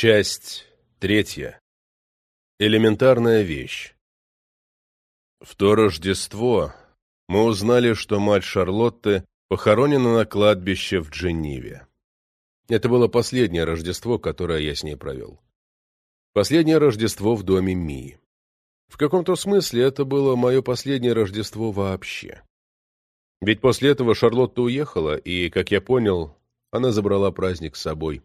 Часть третья. Элементарная вещь. В то Рождество мы узнали, что мать Шарлотты похоронена на кладбище в Дженеве. Это было последнее Рождество, которое я с ней провел. Последнее Рождество в доме Мии. В каком-то смысле это было мое последнее Рождество вообще. Ведь после этого Шарлотта уехала, и, как я понял, она забрала праздник с собой.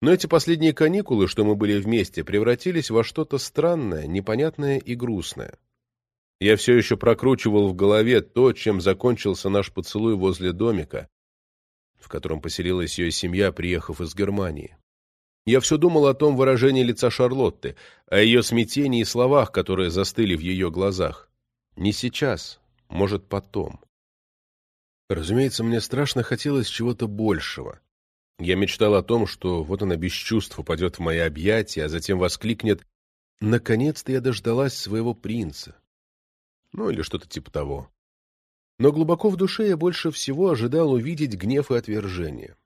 Но эти последние каникулы, что мы были вместе, превратились во что-то странное, непонятное и грустное. Я все еще прокручивал в голове то, чем закончился наш поцелуй возле домика, в котором поселилась ее семья, приехав из Германии. Я все думал о том выражении лица Шарлотты, о ее смятении и словах, которые застыли в ее глазах. Не сейчас, может, потом. Разумеется, мне страшно хотелось чего-то большего. Я мечтал о том, что вот она без чувств упадет в мои объятия, а затем воскликнет «Наконец-то я дождалась своего принца». Ну, или что-то типа того. Но глубоко в душе я больше всего ожидал увидеть гнев и отвержение.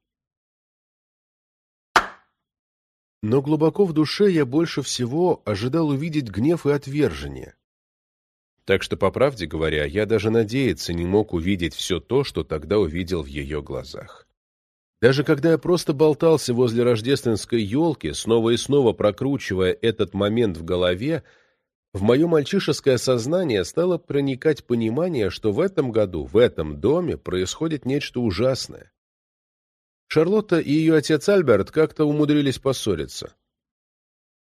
Но глубоко в душе я больше всего ожидал увидеть гнев и отвержение. Так что, по правде говоря, я даже надеяться не мог увидеть все то, что тогда увидел в ее глазах. Даже когда я просто болтался возле рождественской елки, снова и снова прокручивая этот момент в голове, в мое мальчишеское сознание стало проникать понимание, что в этом году, в этом доме происходит нечто ужасное. Шарлотта и ее отец Альберт как-то умудрились поссориться.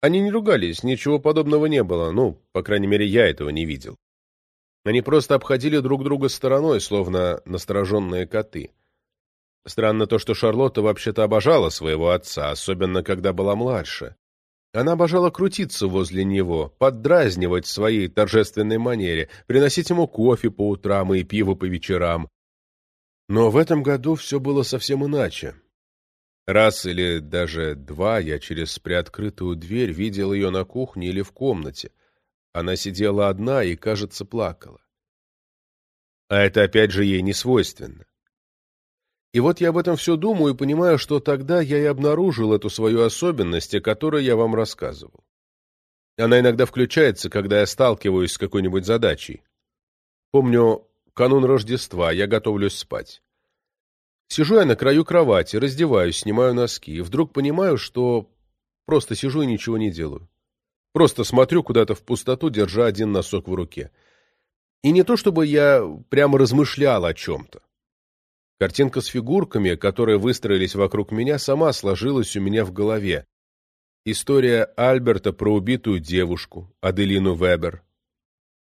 Они не ругались, ничего подобного не было, ну, по крайней мере, я этого не видел. Они просто обходили друг друга стороной, словно настороженные коты. Странно то, что Шарлотта вообще-то обожала своего отца, особенно когда была младше. Она обожала крутиться возле него, поддразнивать в своей торжественной манере, приносить ему кофе по утрам и пиво по вечерам. Но в этом году все было совсем иначе. Раз или даже два я через приоткрытую дверь видел ее на кухне или в комнате. Она сидела одна и, кажется, плакала. А это опять же ей не свойственно. И вот я об этом все думаю и понимаю, что тогда я и обнаружил эту свою особенность, о которой я вам рассказывал. Она иногда включается, когда я сталкиваюсь с какой-нибудь задачей. Помню, канун Рождества, я готовлюсь спать. Сижу я на краю кровати, раздеваюсь, снимаю носки, и вдруг понимаю, что просто сижу и ничего не делаю. Просто смотрю куда-то в пустоту, держа один носок в руке. И не то чтобы я прямо размышлял о чем-то. Картинка с фигурками, которые выстроились вокруг меня, сама сложилась у меня в голове. История Альберта про убитую девушку, Аделину Вебер.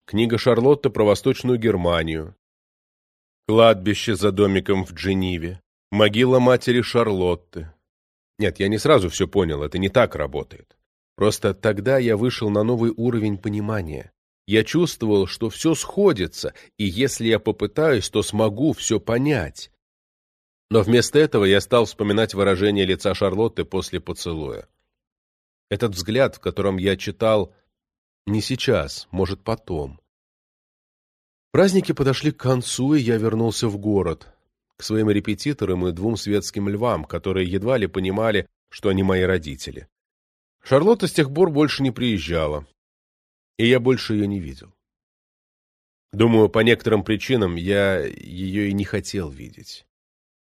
Книга Шарлотта про Восточную Германию. Кладбище за домиком в Джениве. Могила матери Шарлотты. Нет, я не сразу все понял, это не так работает. Просто тогда я вышел на новый уровень понимания. Я чувствовал, что все сходится, и если я попытаюсь, то смогу все понять. Но вместо этого я стал вспоминать выражение лица Шарлотты после поцелуя. Этот взгляд, в котором я читал «не сейчас, может, потом». Праздники подошли к концу, и я вернулся в город, к своим репетиторам и двум светским львам, которые едва ли понимали, что они мои родители. Шарлотта с тех пор больше не приезжала, и я больше ее не видел. Думаю, по некоторым причинам я ее и не хотел видеть.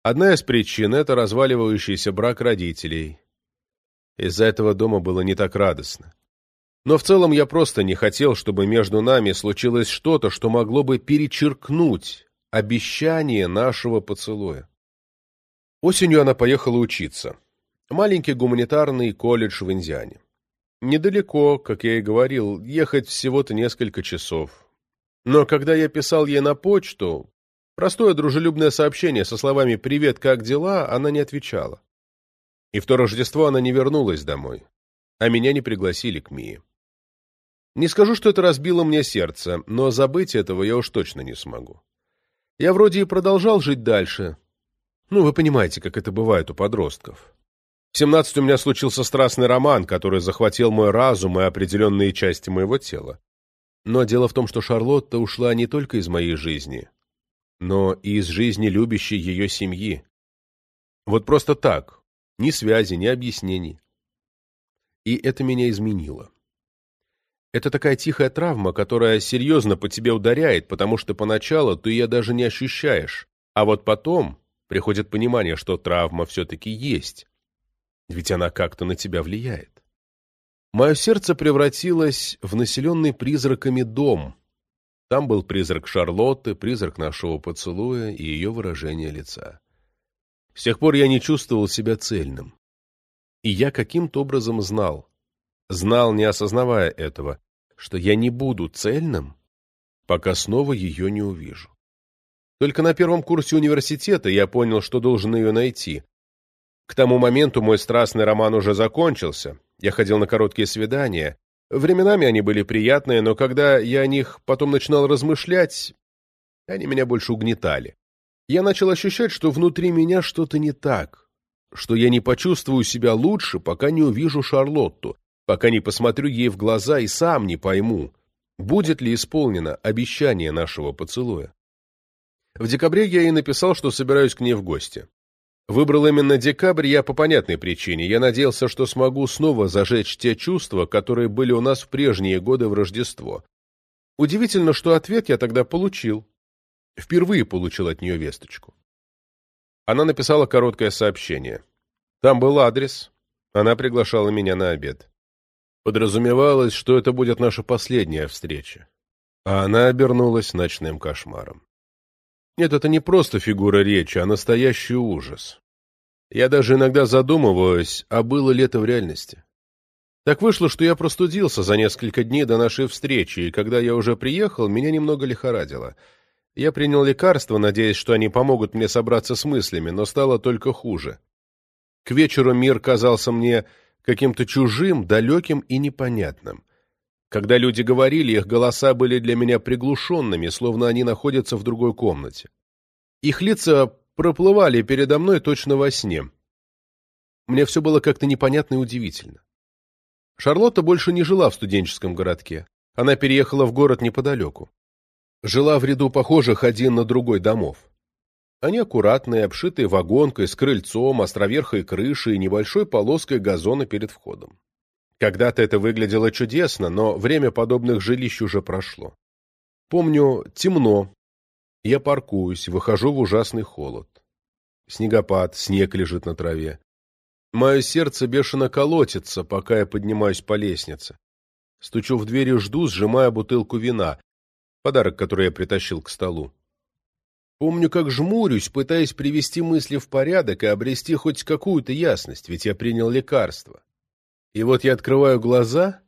Одна из причин — это разваливающийся брак родителей. Из-за этого дома было не так радостно. Но в целом я просто не хотел, чтобы между нами случилось что-то, что могло бы перечеркнуть обещание нашего поцелуя. Осенью она поехала учиться. Маленький гуманитарный колледж в Индиане. Недалеко, как я и говорил, ехать всего-то несколько часов. Но когда я писал ей на почту, Простое дружелюбное сообщение со словами «Привет, как дела?» она не отвечала. И в то Рождество она не вернулась домой, а меня не пригласили к Мии. Не скажу, что это разбило мне сердце, но забыть этого я уж точно не смогу. Я вроде и продолжал жить дальше. Ну, вы понимаете, как это бывает у подростков. В 17 у меня случился страстный роман, который захватил мой разум и определенные части моего тела. Но дело в том, что Шарлотта ушла не только из моей жизни, но и из жизни любящей ее семьи. Вот просто так, ни связи, ни объяснений. И это меня изменило. Это такая тихая травма, которая серьезно по тебе ударяет, потому что поначалу ты ее даже не ощущаешь. А вот потом приходит понимание, что травма все-таки есть. Ведь она как-то на тебя влияет. Мое сердце превратилось в населенный призраками дом. Там был призрак Шарлотты, призрак нашего поцелуя и ее выражение лица. С тех пор я не чувствовал себя цельным. И я каким-то образом знал, знал, не осознавая этого, что я не буду цельным, пока снова ее не увижу. Только на первом курсе университета я понял, что должен ее найти. К тому моменту мой страстный роман уже закончился, я ходил на короткие свидания. Временами они были приятные, но когда я о них потом начинал размышлять, они меня больше угнетали. Я начал ощущать, что внутри меня что-то не так, что я не почувствую себя лучше, пока не увижу Шарлотту, пока не посмотрю ей в глаза и сам не пойму, будет ли исполнено обещание нашего поцелуя. В декабре я ей написал, что собираюсь к ней в гости. Выбрал именно декабрь я по понятной причине. Я надеялся, что смогу снова зажечь те чувства, которые были у нас в прежние годы в Рождество. Удивительно, что ответ я тогда получил. Впервые получил от нее весточку. Она написала короткое сообщение. Там был адрес. Она приглашала меня на обед. Подразумевалось, что это будет наша последняя встреча. А она обернулась ночным кошмаром. Нет, это не просто фигура речи, а настоящий ужас. Я даже иногда задумываюсь, а было ли это в реальности. Так вышло, что я простудился за несколько дней до нашей встречи, и когда я уже приехал, меня немного лихорадило. Я принял лекарства, надеясь, что они помогут мне собраться с мыслями, но стало только хуже. К вечеру мир казался мне каким-то чужим, далеким и непонятным. Когда люди говорили, их голоса были для меня приглушенными, словно они находятся в другой комнате. Их лица проплывали передо мной точно во сне. Мне все было как-то непонятно и удивительно. Шарлотта больше не жила в студенческом городке. Она переехала в город неподалеку. Жила в ряду похожих один на другой домов. Они аккуратные, обшитые вагонкой, с крыльцом, островерхой крышей и небольшой полоской газона перед входом. Когда-то это выглядело чудесно, но время подобных жилищ уже прошло. Помню, темно. Я паркуюсь, выхожу в ужасный холод. Снегопад, снег лежит на траве. Мое сердце бешено колотится, пока я поднимаюсь по лестнице. Стучу в дверь и жду, сжимая бутылку вина, подарок, который я притащил к столу. Помню, как жмурюсь, пытаясь привести мысли в порядок и обрести хоть какую-то ясность, ведь я принял лекарство. И вот я открываю глаза,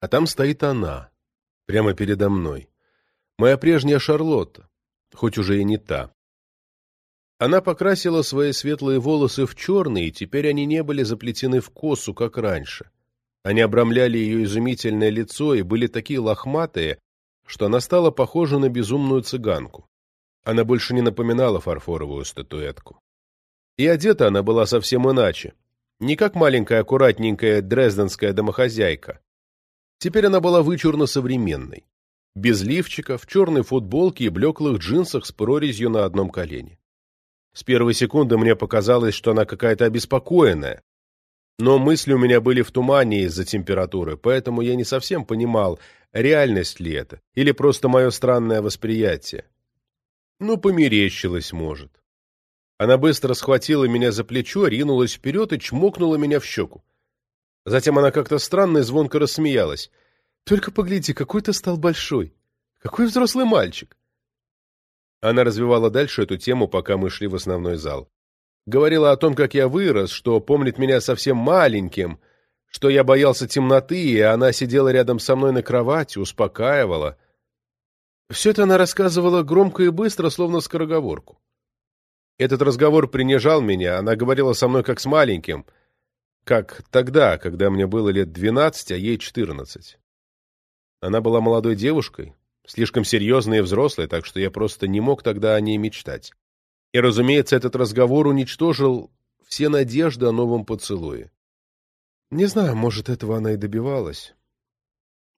а там стоит она, прямо передо мной. Моя прежняя Шарлотта, хоть уже и не та. Она покрасила свои светлые волосы в черный, и теперь они не были заплетены в косу, как раньше. Они обрамляли ее изумительное лицо и были такие лохматые, что она стала похожа на безумную цыганку. Она больше не напоминала фарфоровую статуэтку. И одета она была совсем иначе. Не как маленькая аккуратненькая дрезденская домохозяйка. Теперь она была вычурно современной. Без лифчика, в черной футболке и блеклых джинсах с прорезью на одном колене. С первой секунды мне показалось, что она какая-то обеспокоенная. Но мысли у меня были в тумане из-за температуры, поэтому я не совсем понимал, реальность ли это, или просто мое странное восприятие. Ну, померещилось, может. Она быстро схватила меня за плечо, ринулась вперед и чмокнула меня в щеку. Затем она как-то странно и звонко рассмеялась. «Только погляди, какой ты стал большой! Какой взрослый мальчик!» Она развивала дальше эту тему, пока мы шли в основной зал. Говорила о том, как я вырос, что помнит меня совсем маленьким, что я боялся темноты, и она сидела рядом со мной на кровати, успокаивала. Все это она рассказывала громко и быстро, словно скороговорку. Этот разговор принижал меня, она говорила со мной как с маленьким, как тогда, когда мне было лет двенадцать, а ей четырнадцать. Она была молодой девушкой, слишком серьезной и взрослой, так что я просто не мог тогда о ней мечтать. И, разумеется, этот разговор уничтожил все надежды о новом поцелуе. Не знаю, может, этого она и добивалась.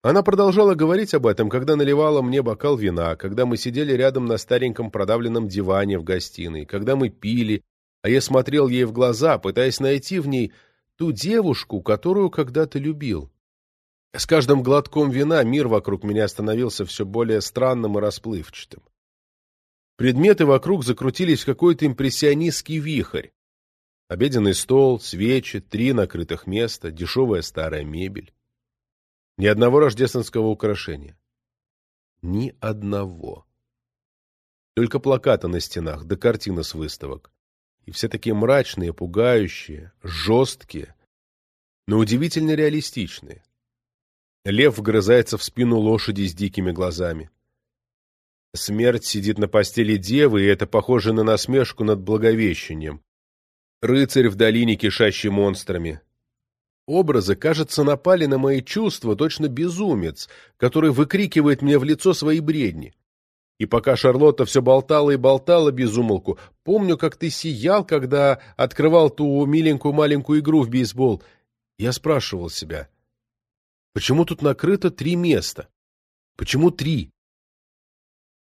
Она продолжала говорить об этом, когда наливала мне бокал вина, когда мы сидели рядом на стареньком продавленном диване в гостиной, когда мы пили, а я смотрел ей в глаза, пытаясь найти в ней ту девушку, которую когда-то любил. С каждым глотком вина мир вокруг меня становился все более странным и расплывчатым. Предметы вокруг закрутились в какой-то импрессионистский вихрь. Обеденный стол, свечи, три накрытых места, дешевая старая мебель. Ни одного рождественского украшения. Ни одного. Только плакаты на стенах, да картины с выставок. И все такие мрачные, пугающие, жесткие, но удивительно реалистичные. Лев вгрызается в спину лошади с дикими глазами. Смерть сидит на постели девы, и это похоже на насмешку над Благовещением. Рыцарь в долине, кишащий монстрами. Образы, кажется, напали на мои чувства, точно безумец, который выкрикивает мне в лицо свои бредни. И пока Шарлотта все болтала и болтала без умолку, помню, как ты сиял, когда открывал ту миленькую маленькую игру в бейсбол. Я спрашивал себя, почему тут накрыто три места? Почему три?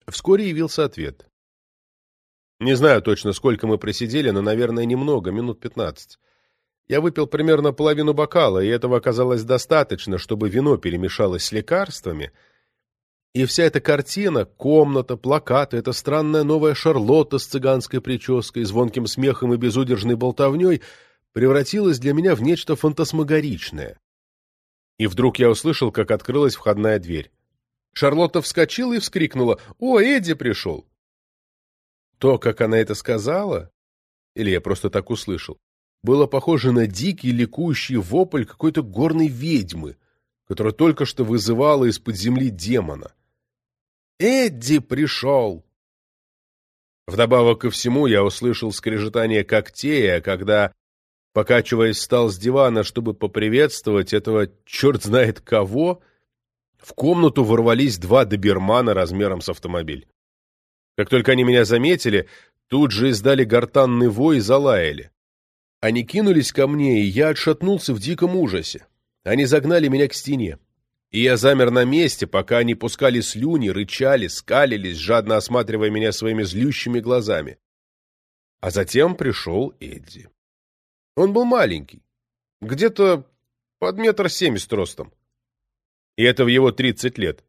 Вскоре явился ответ. Не знаю точно, сколько мы просидели, но, наверное, немного, минут пятнадцать. Я выпил примерно половину бокала, и этого оказалось достаточно, чтобы вино перемешалось с лекарствами. И вся эта картина, комната, плакаты, эта странная новая Шарлотта с цыганской прической, звонким смехом и безудержной болтовней превратилась для меня в нечто фантасмагоричное. И вдруг я услышал, как открылась входная дверь. Шарлотта вскочила и вскрикнула «О, Эдди пришел!» То, как она это сказала, или я просто так услышал, было похоже на дикий ликующий вопль какой-то горной ведьмы, которая только что вызывала из-под земли демона. «Эдди пришел!» Вдобавок ко всему я услышал скрежетание когтей, а когда, покачиваясь, встал с дивана, чтобы поприветствовать этого черт знает кого, в комнату ворвались два добермана размером с автомобиль. Как только они меня заметили, тут же издали гортанный вой и залаяли. Они кинулись ко мне, и я отшатнулся в диком ужасе. Они загнали меня к стене. И я замер на месте, пока они пускали слюни, рычали, скалились, жадно осматривая меня своими злющими глазами. А затем пришел Эдди. Он был маленький, где-то под метр семьдесят ростом. И это в его тридцать лет.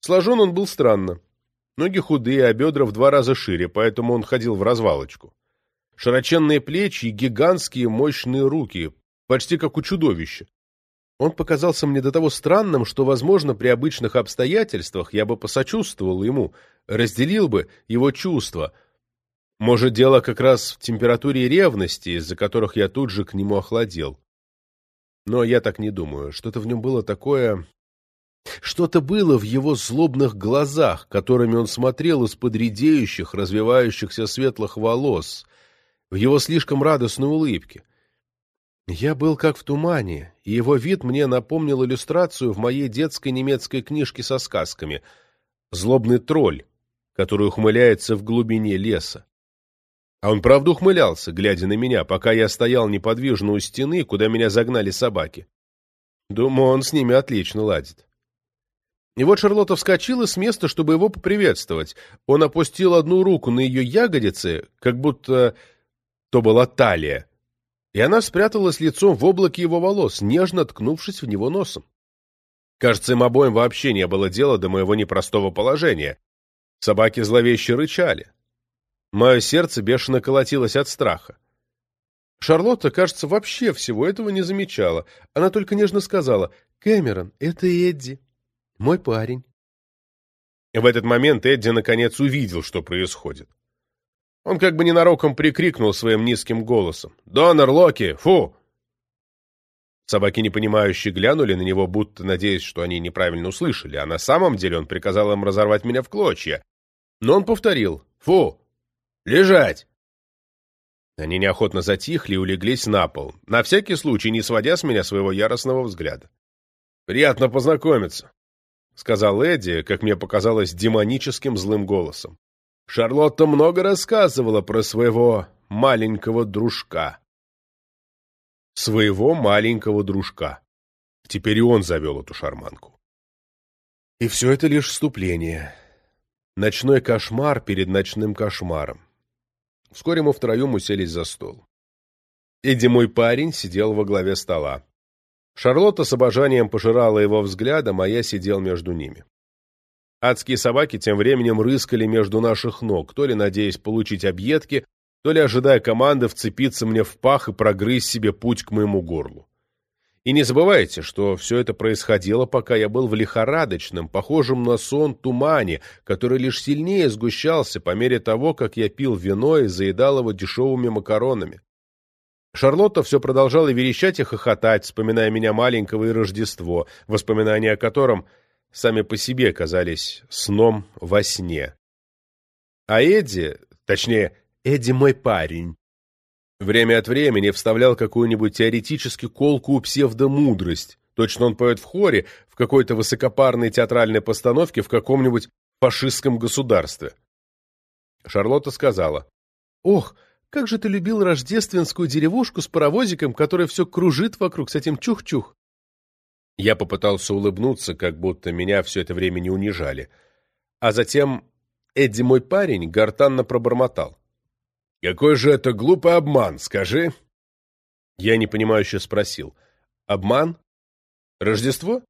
Сложен он был странно. Ноги худые, а бедра в два раза шире, поэтому он ходил в развалочку широченные плечи и гигантские мощные руки, почти как у чудовища. Он показался мне до того странным, что, возможно, при обычных обстоятельствах я бы посочувствовал ему, разделил бы его чувства. Может, дело как раз в температуре ревности, из-за которых я тут же к нему охладел. Но я так не думаю. Что-то в нем было такое... Что-то было в его злобных глазах, которыми он смотрел из-под редеющих, развивающихся светлых волос, в его слишком радостной улыбке. Я был как в тумане, и его вид мне напомнил иллюстрацию в моей детской немецкой книжке со сказками «Злобный тролль», который ухмыляется в глубине леса. А он правда ухмылялся, глядя на меня, пока я стоял неподвижно у стены, куда меня загнали собаки. Думаю, он с ними отлично ладит. И вот Шарлотта вскочила с места, чтобы его поприветствовать. Он опустил одну руку на ее ягодицы, как будто то была талия, и она спряталась лицом в облаке его волос, нежно ткнувшись в него носом. Кажется, им обоим вообще не было дела до моего непростого положения. Собаки зловеще рычали. Мое сердце бешено колотилось от страха. Шарлотта, кажется, вообще всего этого не замечала. Она только нежно сказала, «Кэмерон, это Эдди, мой парень». В этот момент Эдди наконец увидел, что происходит. Он как бы ненароком прикрикнул своим низким голосом. «Донор Локи! Фу!» Собаки, непонимающие, глянули на него, будто надеясь, что они неправильно услышали, а на самом деле он приказал им разорвать меня в клочья. Но он повторил «Фу! Лежать!» Они неохотно затихли и улеглись на пол, на всякий случай не сводя с меня своего яростного взгляда. «Приятно познакомиться», — сказал Эдди, как мне показалось, демоническим злым голосом. Шарлотта много рассказывала про своего маленького дружка. Своего маленького дружка. Теперь и он завел эту шарманку. И все это лишь вступление. Ночной кошмар перед ночным кошмаром. Вскоре мы втроем уселись за стол. Эдди, мой парень, сидел во главе стола. Шарлотта с обожанием пожирала его взглядом, а я сидел между ними. Адские собаки тем временем рыскали между наших ног, то ли надеясь получить объедки, то ли ожидая команды вцепиться мне в пах и прогрызть себе путь к моему горлу. И не забывайте, что все это происходило, пока я был в лихорадочном, похожем на сон тумане, который лишь сильнее сгущался по мере того, как я пил вино и заедал его дешевыми макаронами. Шарлотта все продолжала верещать и хохотать, вспоминая меня маленького и Рождество, воспоминания о котором сами по себе казались сном во сне. А Эдди, точнее, Эдди мой парень, время от времени вставлял какую-нибудь теоретически колкую псевдомудрость. Точно он поет в хоре в какой-то высокопарной театральной постановке в каком-нибудь фашистском государстве. Шарлотта сказала, «Ох, как же ты любил рождественскую деревушку с паровозиком, который все кружит вокруг с этим чух-чух!» Я попытался улыбнуться, как будто меня все это время не унижали. А затем Эдди, мой парень, гортанно пробормотал. «Какой же это глупый обман, скажи?» Я непонимающе спросил. «Обман? Рождество?»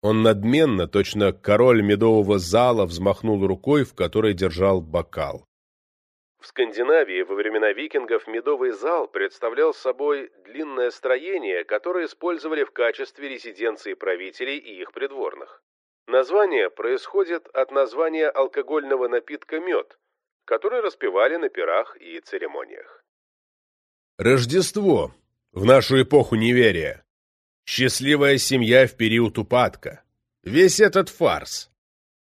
Он надменно, точно король медового зала, взмахнул рукой, в которой держал бокал. В Скандинавии во времена викингов медовый зал представлял собой длинное строение, которое использовали в качестве резиденции правителей и их придворных. Название происходит от названия алкогольного напитка мед, который распевали на пирах и церемониях. Рождество в нашу эпоху неверия. Счастливая семья в период упадка. Весь этот фарс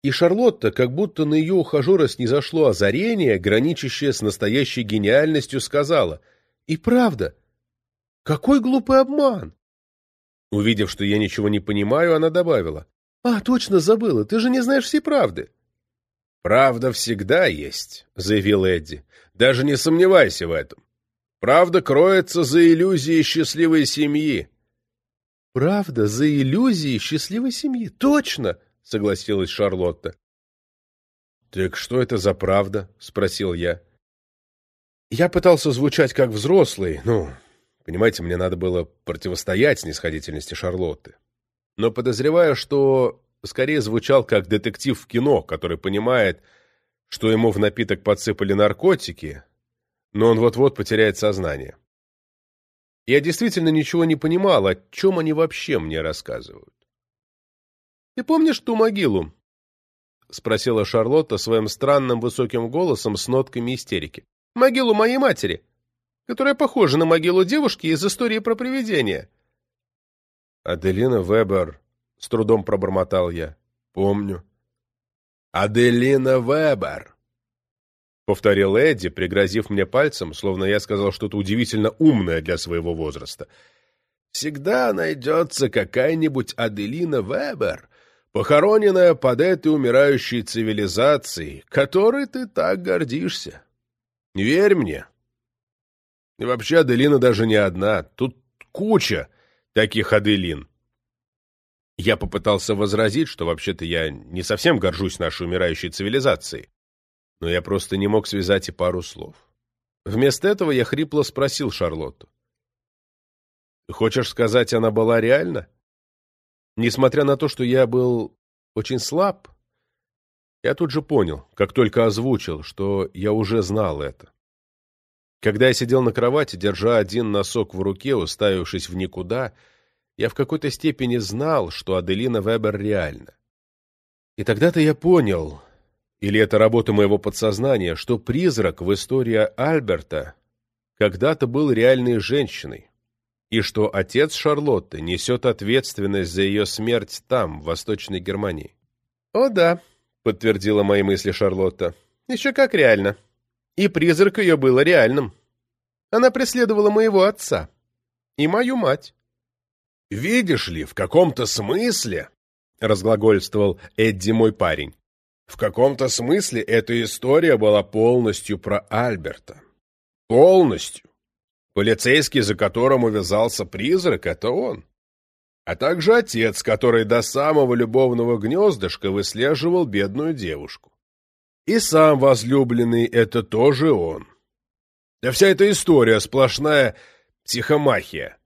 и Шарлотта, как будто на ее ухажера снизошло озарение, граничащее с настоящей гениальностью, сказала «И правда, какой глупый обман!» Увидев, что я ничего не понимаю, она добавила «А, точно забыла, ты же не знаешь всей правды!» «Правда всегда есть», — заявил Эдди. «Даже не сомневайся в этом. Правда кроется за иллюзией счастливой семьи». «Правда за иллюзией счастливой семьи? Точно!» — согласилась Шарлотта. «Так что это за правда?» — спросил я. Я пытался звучать как взрослый, ну, понимаете, мне надо было противостоять снисходительности Шарлотты. Но подозреваю, что скорее звучал как детектив в кино, который понимает, что ему в напиток подсыпали наркотики, но он вот-вот потеряет сознание. Я действительно ничего не понимал, о чем они вообще мне рассказывают. Ты помнишь ту могилу?» — спросила Шарлотта своим странным высоким голосом с нотками истерики. «Могилу моей матери, которая похожа на могилу девушки из истории про привидения». «Аделина Вебер», — с трудом пробормотал я. «Помню». «Аделина Вебер», — повторил Эдди, пригрозив мне пальцем, словно я сказал что-то удивительно умное для своего возраста. «Всегда найдется какая-нибудь Аделина Вебер, похороненная под этой умирающей цивилизацией, которой ты так гордишься. Верь мне. И вообще Аделина даже не одна, тут куча таких Аделин. Я попытался возразить, что вообще-то я не совсем горжусь нашей умирающей цивилизацией, но я просто не мог связать и пару слов. Вместо этого я хрипло спросил Шарлотту. «Хочешь сказать, она была реальна?» Несмотря на то, что я был очень слаб, я тут же понял, как только озвучил, что я уже знал это. Когда я сидел на кровати, держа один носок в руке, уставившись в никуда, я в какой-то степени знал, что Аделина Вебер реальна. И тогда-то я понял, или это работа моего подсознания, что призрак в истории Альберта когда-то был реальной женщиной, и что отец Шарлотты несет ответственность за ее смерть там, в Восточной Германии. «О да», — подтвердила мои мысли Шарлотта, — «еще как реально. И призрак ее было реальным. Она преследовала моего отца и мою мать». «Видишь ли, в каком-то смысле», — разглагольствовал Эдди мой парень, «в каком-то смысле эта история была полностью про Альберта. Полностью. Полицейский, за которым увязался призрак, это он. А также отец, который до самого любовного гнездышка выслеживал бедную девушку. И сам возлюбленный — это тоже он. Да вся эта история сплошная психомахия.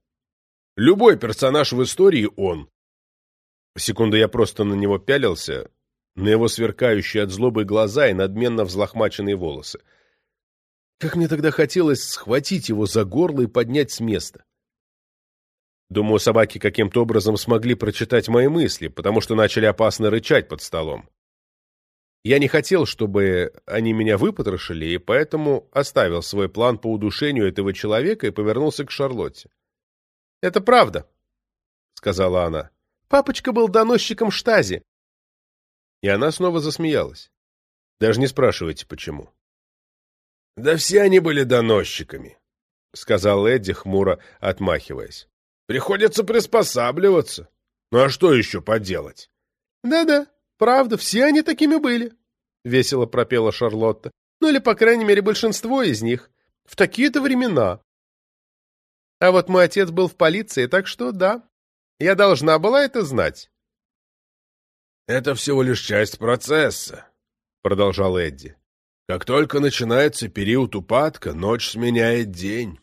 Любой персонаж в истории он. Секунду я просто на него пялился, на его сверкающие от злобы глаза и надменно взлохмаченные волосы. Как мне тогда хотелось схватить его за горло и поднять с места. Думаю, собаки каким-то образом смогли прочитать мои мысли, потому что начали опасно рычать под столом. Я не хотел, чтобы они меня выпотрошили, и поэтому оставил свой план по удушению этого человека и повернулся к Шарлотте. «Это правда», — сказала она. «Папочка был доносчиком штази». И она снова засмеялась. Даже не спрашивайте, почему. «Да все они были доносчиками», — сказал Эдди, хмуро отмахиваясь. «Приходится приспосабливаться. Ну а что еще поделать?» «Да-да, «Правда, все они такими были», — весело пропела Шарлотта. «Ну или, по крайней мере, большинство из них. В такие-то времена». А вот мой отец был в полиции, так что да, я должна была это знать. «Это всего лишь часть процесса», — продолжал Эдди. «Как только начинается период упадка, ночь сменяет день».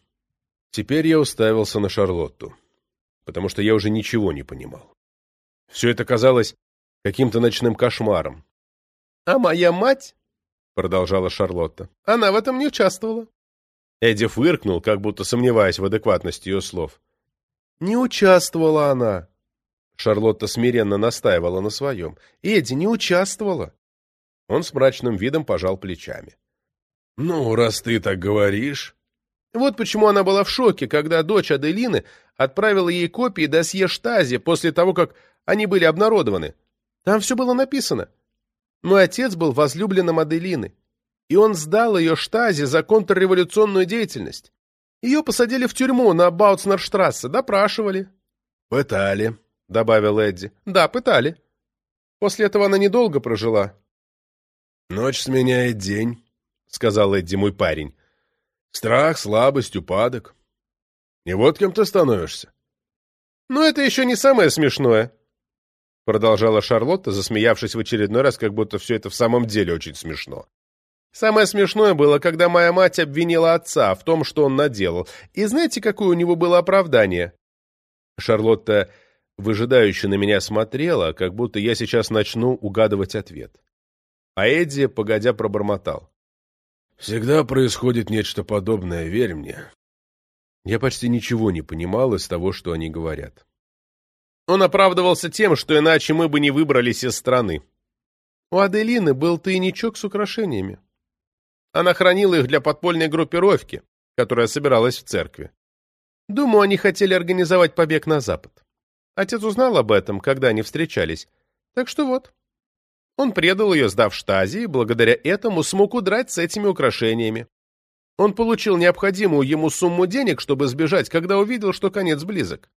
Теперь я уставился на Шарлотту, потому что я уже ничего не понимал. Все это казалось каким-то ночным кошмаром. — А моя мать, — продолжала Шарлотта, — она в этом не участвовала. Эдди фыркнул, как будто сомневаясь в адекватности ее слов. — Не участвовала она. Шарлотта смиренно настаивала на своем. — Эдди не участвовала. Он с мрачным видом пожал плечами. — Ну, раз ты так говоришь... Вот почему она была в шоке, когда дочь Аделины отправила ей копии досье Штази после того, как они были обнародованы. Там все было написано. Мой отец был возлюбленным Аделины, и он сдал ее штазе за контрреволюционную деятельность. Ее посадили в тюрьму на Баутснерштрассе, допрашивали. — Пытали, — добавил Эдди. — Да, пытали. После этого она недолго прожила. — Ночь сменяет день, — сказал Эдди, мой парень. — Страх, слабость, упадок. И вот кем ты становишься. — Но это еще не самое смешное, — продолжала Шарлотта, засмеявшись в очередной раз, как будто все это в самом деле очень смешно. Самое смешное было, когда моя мать обвинила отца в том, что он наделал. И знаете, какое у него было оправдание? Шарлотта выжидающе на меня смотрела, как будто я сейчас начну угадывать ответ. А Эдди, погодя, пробормотал. «Всегда происходит нечто подобное, верь мне». Я почти ничего не понимал из того, что они говорят. Он оправдывался тем, что иначе мы бы не выбрались из страны. У Аделины был тайничок с украшениями. Она хранила их для подпольной группировки, которая собиралась в церкви. Думаю, они хотели организовать побег на запад. Отец узнал об этом, когда они встречались. Так что вот. Он предал ее, сдав штази, и благодаря этому смог удрать с этими украшениями. Он получил необходимую ему сумму денег, чтобы сбежать, когда увидел, что конец близок.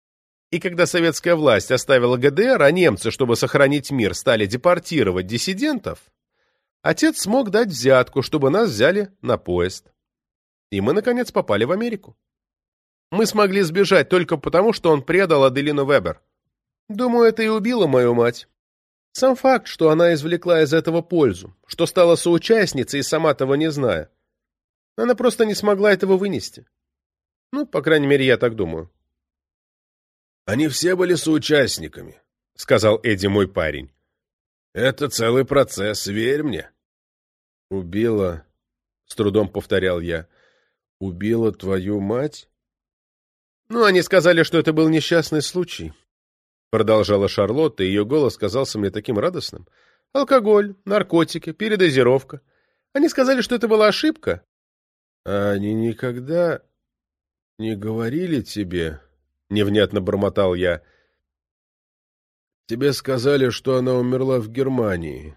И когда советская власть оставила ГДР, а немцы, чтобы сохранить мир, стали депортировать диссидентов, отец смог дать взятку, чтобы нас взяли на поезд. И мы, наконец, попали в Америку. Мы смогли сбежать только потому, что он предал Аделину Вебер. Думаю, это и убило мою мать. Сам факт, что она извлекла из этого пользу, что стала соучастницей и сама того не зная. Она просто не смогла этого вынести. Ну, по крайней мере, я так думаю. Они все были соучастниками, — сказал Эдди мой парень. Это целый процесс, верь мне. Убила, — с трудом повторял я, — убила твою мать? Ну, они сказали, что это был несчастный случай, — продолжала Шарлотта, и ее голос казался мне таким радостным. Алкоголь, наркотики, передозировка. Они сказали, что это была ошибка. А они никогда не говорили тебе, невнятно бормотал я. Тебе сказали, что она умерла в Германии.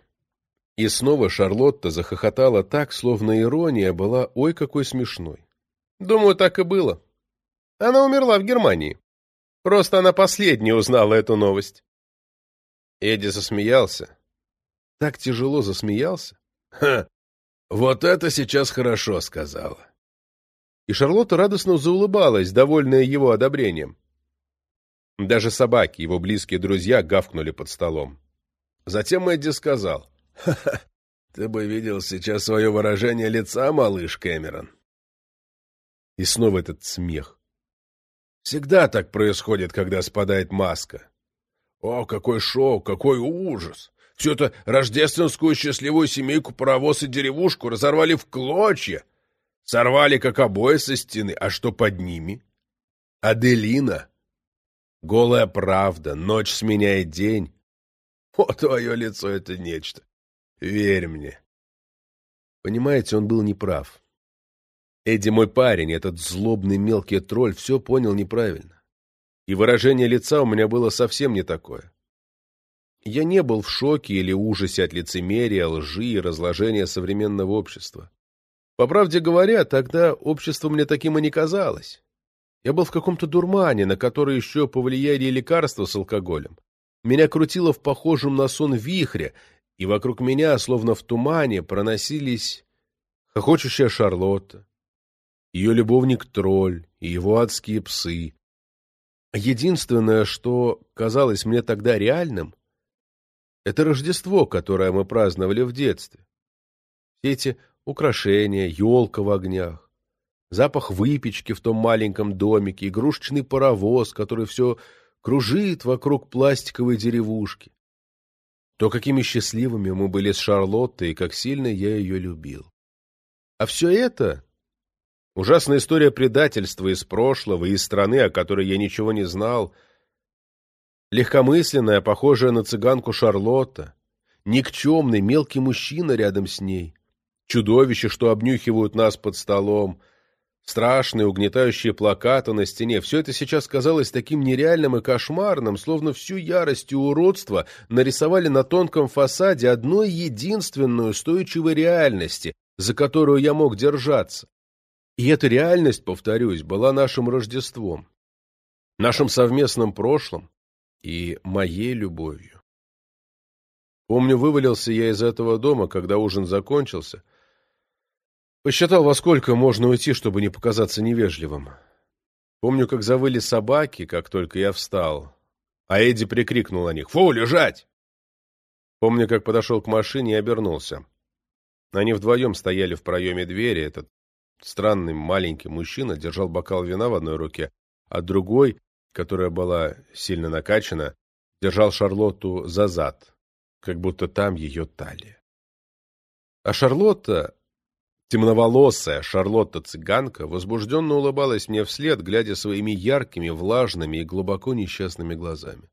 И снова Шарлотта захохотала так, словно ирония была ой какой смешной. Думаю, так и было. Она умерла в Германии. Просто она последняя узнала эту новость. Эдди засмеялся. Так тяжело засмеялся. Ха! Вот это сейчас хорошо сказала. И Шарлотта радостно заулыбалась, довольная его одобрением. Даже собаки, его близкие друзья, гавкнули под столом. Затем Эдди сказал, «Ха-ха, ты бы видел сейчас свое выражение лица, малыш Кэмерон. И снова этот смех. Всегда так происходит, когда спадает маска. О, какой шок, какой ужас! Всю эту рождественскую счастливую семейку паровоз и деревушку разорвали в клочья, сорвали, как обои со стены. А что под ними? Аделина. Голая правда, ночь сменяет день. О, твое лицо — это нечто. Верь мне. Понимаете, он был неправ. Эдди мой парень, этот злобный мелкий тролль, все понял неправильно. И выражение лица у меня было совсем не такое. Я не был в шоке или ужасе от лицемерия, лжи и разложения современного общества. По правде говоря, тогда общество мне таким и не казалось. Я был в каком-то дурмане, на который еще повлияли лекарства с алкоголем. Меня крутило в похожем на сон вихре, и вокруг меня, словно в тумане, проносились хохочущая Шарлотта, ее любовник-тролль и его адские псы. Единственное, что казалось мне тогда реальным, это Рождество, которое мы праздновали в детстве. Все эти украшения, елка в огнях, запах выпечки в том маленьком домике, игрушечный паровоз, который все кружит вокруг пластиковой деревушки. То, какими счастливыми мы были с Шарлоттой, и как сильно я ее любил. А все это — ужасная история предательства из прошлого, из страны, о которой я ничего не знал — легкомысленная, похожая на цыганку Шарлотта, никчемный мелкий мужчина рядом с ней, чудовища, что обнюхивают нас под столом, страшные угнетающие плакаты на стене. Все это сейчас казалось таким нереальным и кошмарным, словно всю ярость и уродство нарисовали на тонком фасаде одной единственной устойчивой реальности, за которую я мог держаться. И эта реальность, повторюсь, была нашим Рождеством, нашим совместным прошлым, и моей любовью. Помню, вывалился я из этого дома, когда ужин закончился. Посчитал, во сколько можно уйти, чтобы не показаться невежливым. Помню, как завыли собаки, как только я встал, а Эдди прикрикнул на них «Фу, лежать!». Помню, как подошел к машине и обернулся. Они вдвоем стояли в проеме двери, этот странный маленький мужчина держал бокал вина в одной руке, а другой которая была сильно накачана, держал Шарлотту за зад, как будто там ее талия. А Шарлотта, темноволосая Шарлотта-цыганка, возбужденно улыбалась мне вслед, глядя своими яркими, влажными и глубоко несчастными глазами.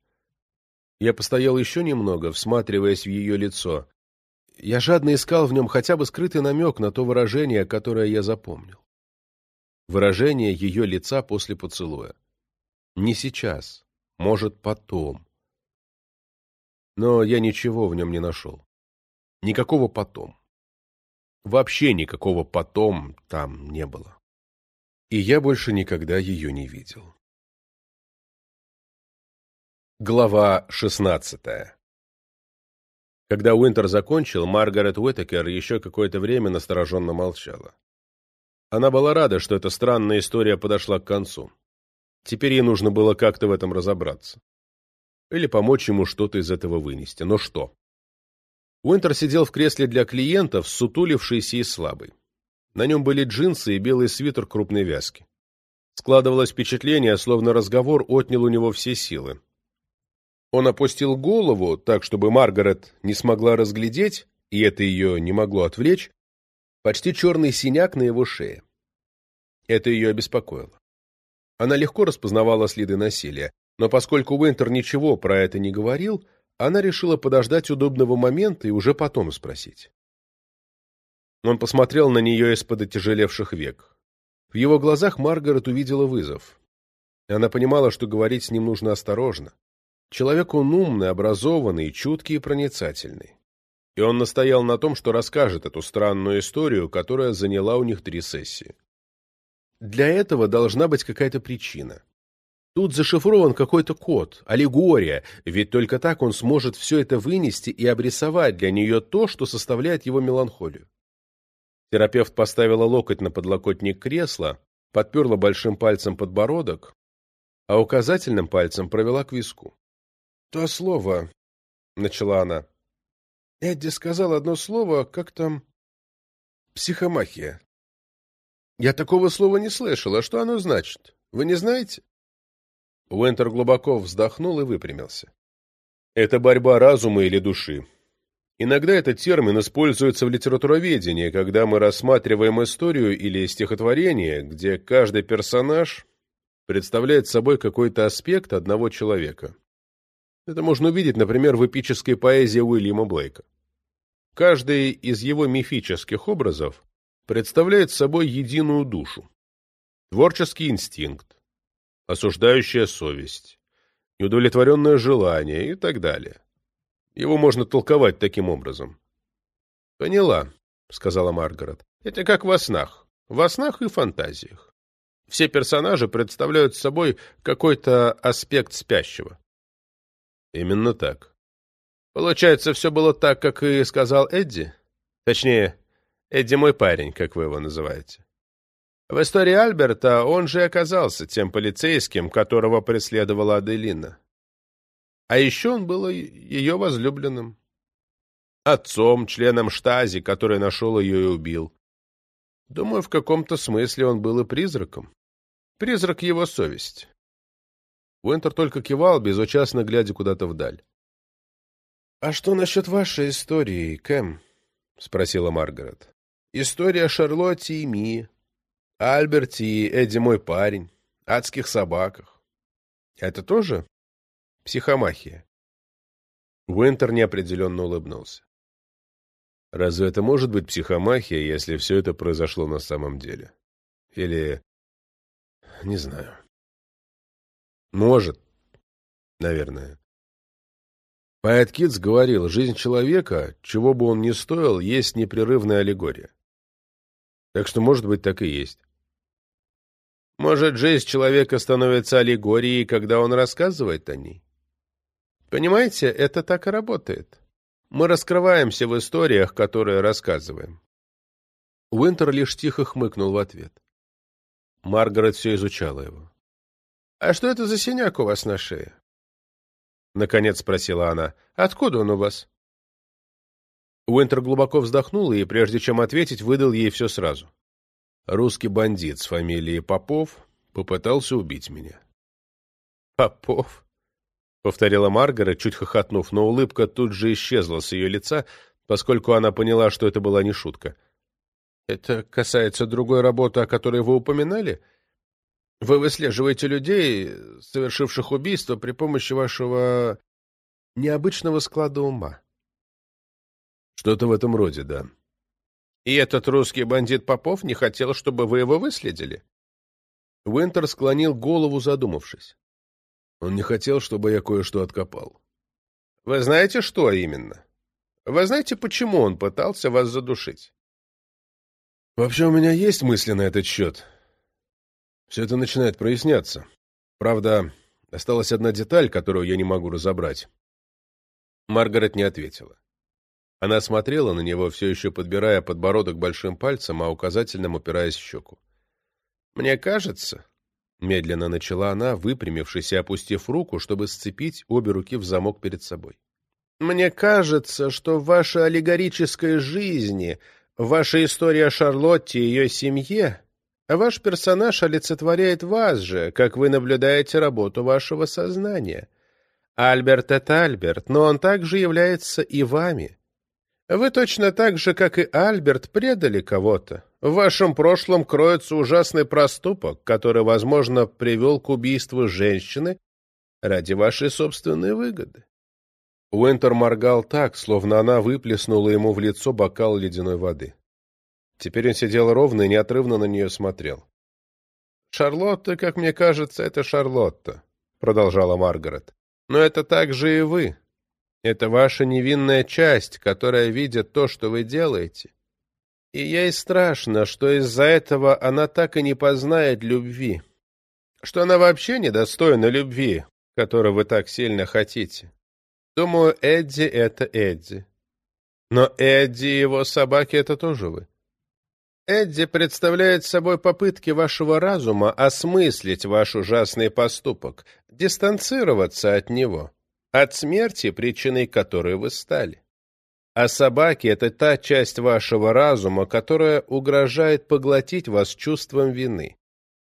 Я постоял еще немного, всматриваясь в ее лицо. Я жадно искал в нем хотя бы скрытый намек на то выражение, которое я запомнил. Выражение ее лица после поцелуя. Не сейчас, может, потом. Но я ничего в нем не нашел. Никакого потом. Вообще никакого потом там не было. И я больше никогда ее не видел. Глава шестнадцатая Когда Уинтер закончил, Маргарет Уитакер еще какое-то время настороженно молчала. Она была рада, что эта странная история подошла к концу. Теперь ей нужно было как-то в этом разобраться. Или помочь ему что-то из этого вынести. Но что? Уинтер сидел в кресле для клиентов, сутулившийся и слабый. На нем были джинсы и белый свитер крупной вязки. Складывалось впечатление, словно разговор отнял у него все силы. Он опустил голову, так, чтобы Маргарет не смогла разглядеть, и это ее не могло отвлечь, почти черный синяк на его шее. Это ее обеспокоило. Она легко распознавала следы насилия, но поскольку Уинтер ничего про это не говорил, она решила подождать удобного момента и уже потом спросить. Он посмотрел на нее из-под отяжелевших век. В его глазах Маргарет увидела вызов. Она понимала, что говорить с ним нужно осторожно. Человек он умный, образованный, чуткий и проницательный. И он настоял на том, что расскажет эту странную историю, которая заняла у них три сессии. Для этого должна быть какая-то причина. Тут зашифрован какой-то код, аллегория, ведь только так он сможет все это вынести и обрисовать для нее то, что составляет его меланхолию. Терапевт поставила локоть на подлокотник кресла, подперла большим пальцем подбородок, а указательным пальцем провела к виску. — То слово, — начала она. Эдди сказал одно слово, как там... Психомахия. Я такого слова не слышал. А что оно значит? Вы не знаете? Уэнтер глубоко вздохнул и выпрямился. Это борьба разума или души. Иногда этот термин используется в литературоведении, когда мы рассматриваем историю или стихотворение, где каждый персонаж представляет собой какой-то аспект одного человека. Это можно увидеть, например, в эпической поэзии Уильяма Блейка. Каждый из его мифических образов представляет собой единую душу. Творческий инстинкт, осуждающая совесть, неудовлетворенное желание и так далее. Его можно толковать таким образом. «Поняла», — сказала Маргарет. «Это как во снах. Во снах и фантазиях. Все персонажи представляют собой какой-то аспект спящего». «Именно так». «Получается, все было так, как и сказал Эдди? Точнее, Эдди мой парень, как вы его называете. В истории Альберта он же оказался тем полицейским, которого преследовала Аделина. А еще он был ее возлюбленным. Отцом, членом штази, который нашел ее и убил. Думаю, в каком-то смысле он был и призраком. Призрак его совести. Уинтер только кивал, безучастно глядя куда-то вдаль. — А что насчет вашей истории, Кэм? — спросила Маргарет. — История Шарлотти и Ми, Альберти и Эдди мой парень, адских собаках. Это тоже Психомахия. Уинтер неопределенно улыбнулся. Разве это может быть психомахия, если все это произошло на самом деле? Или... Не знаю. Может. Наверное. Поэт Китс говорил, жизнь человека, чего бы он ни стоил, есть непрерывная аллегория. Так что, может быть, так и есть. Может, жизнь человека становится аллегорией, когда он рассказывает о ней? Понимаете, это так и работает. Мы раскрываемся в историях, которые рассказываем. Уинтер лишь тихо хмыкнул в ответ. Маргарет все изучала его. «А что это за синяк у вас на шее?» Наконец спросила она. «Откуда он у вас?» Уинтер глубоко вздохнул и, прежде чем ответить, выдал ей все сразу. Русский бандит с фамилией Попов попытался убить меня. «Попов?» — повторила Маргарет, чуть хохотнув, но улыбка тут же исчезла с ее лица, поскольку она поняла, что это была не шутка. «Это касается другой работы, о которой вы упоминали? Вы выслеживаете людей, совершивших убийство, при помощи вашего необычного склада ума». «Что-то в этом роде, да». «И этот русский бандит Попов не хотел, чтобы вы его выследили?» Уинтер склонил голову, задумавшись. Он не хотел, чтобы я кое-что откопал. Вы знаете, что именно? Вы знаете, почему он пытался вас задушить? Вообще у меня есть мысли на этот счет. Все это начинает проясняться. Правда, осталась одна деталь, которую я не могу разобрать. Маргарет не ответила. Она смотрела на него, все еще подбирая подбородок большим пальцем, а указательным упираясь в щеку. «Мне кажется, Медленно начала она, выпрямившись и опустив руку, чтобы сцепить обе руки в замок перед собой. «Мне кажется, что в вашей аллегорической жизни, ваша история о Шарлотте и ее семье, ваш персонаж олицетворяет вас же, как вы наблюдаете работу вашего сознания. Альберт — это Альберт, но он также является и вами. Вы точно так же, как и Альберт, предали кого-то. В вашем прошлом кроется ужасный проступок, который, возможно, привел к убийству женщины ради вашей собственной выгоды. Уинтер моргал так, словно она выплеснула ему в лицо бокал ледяной воды. Теперь он сидел ровно и неотрывно на нее смотрел. «Шарлотта, как мне кажется, это Шарлотта», — продолжала Маргарет. «Но это также и вы. Это ваша невинная часть, которая видит то, что вы делаете. И ей страшно, что из-за этого она так и не познает любви. Что она вообще недостойна любви, которую вы так сильно хотите. Думаю, Эдди — это Эдди. Но Эдди и его собаки — это тоже вы. Эдди представляет собой попытки вашего разума осмыслить ваш ужасный поступок, дистанцироваться от него от смерти, причиной которой вы стали. А собаки — это та часть вашего разума, которая угрожает поглотить вас чувством вины.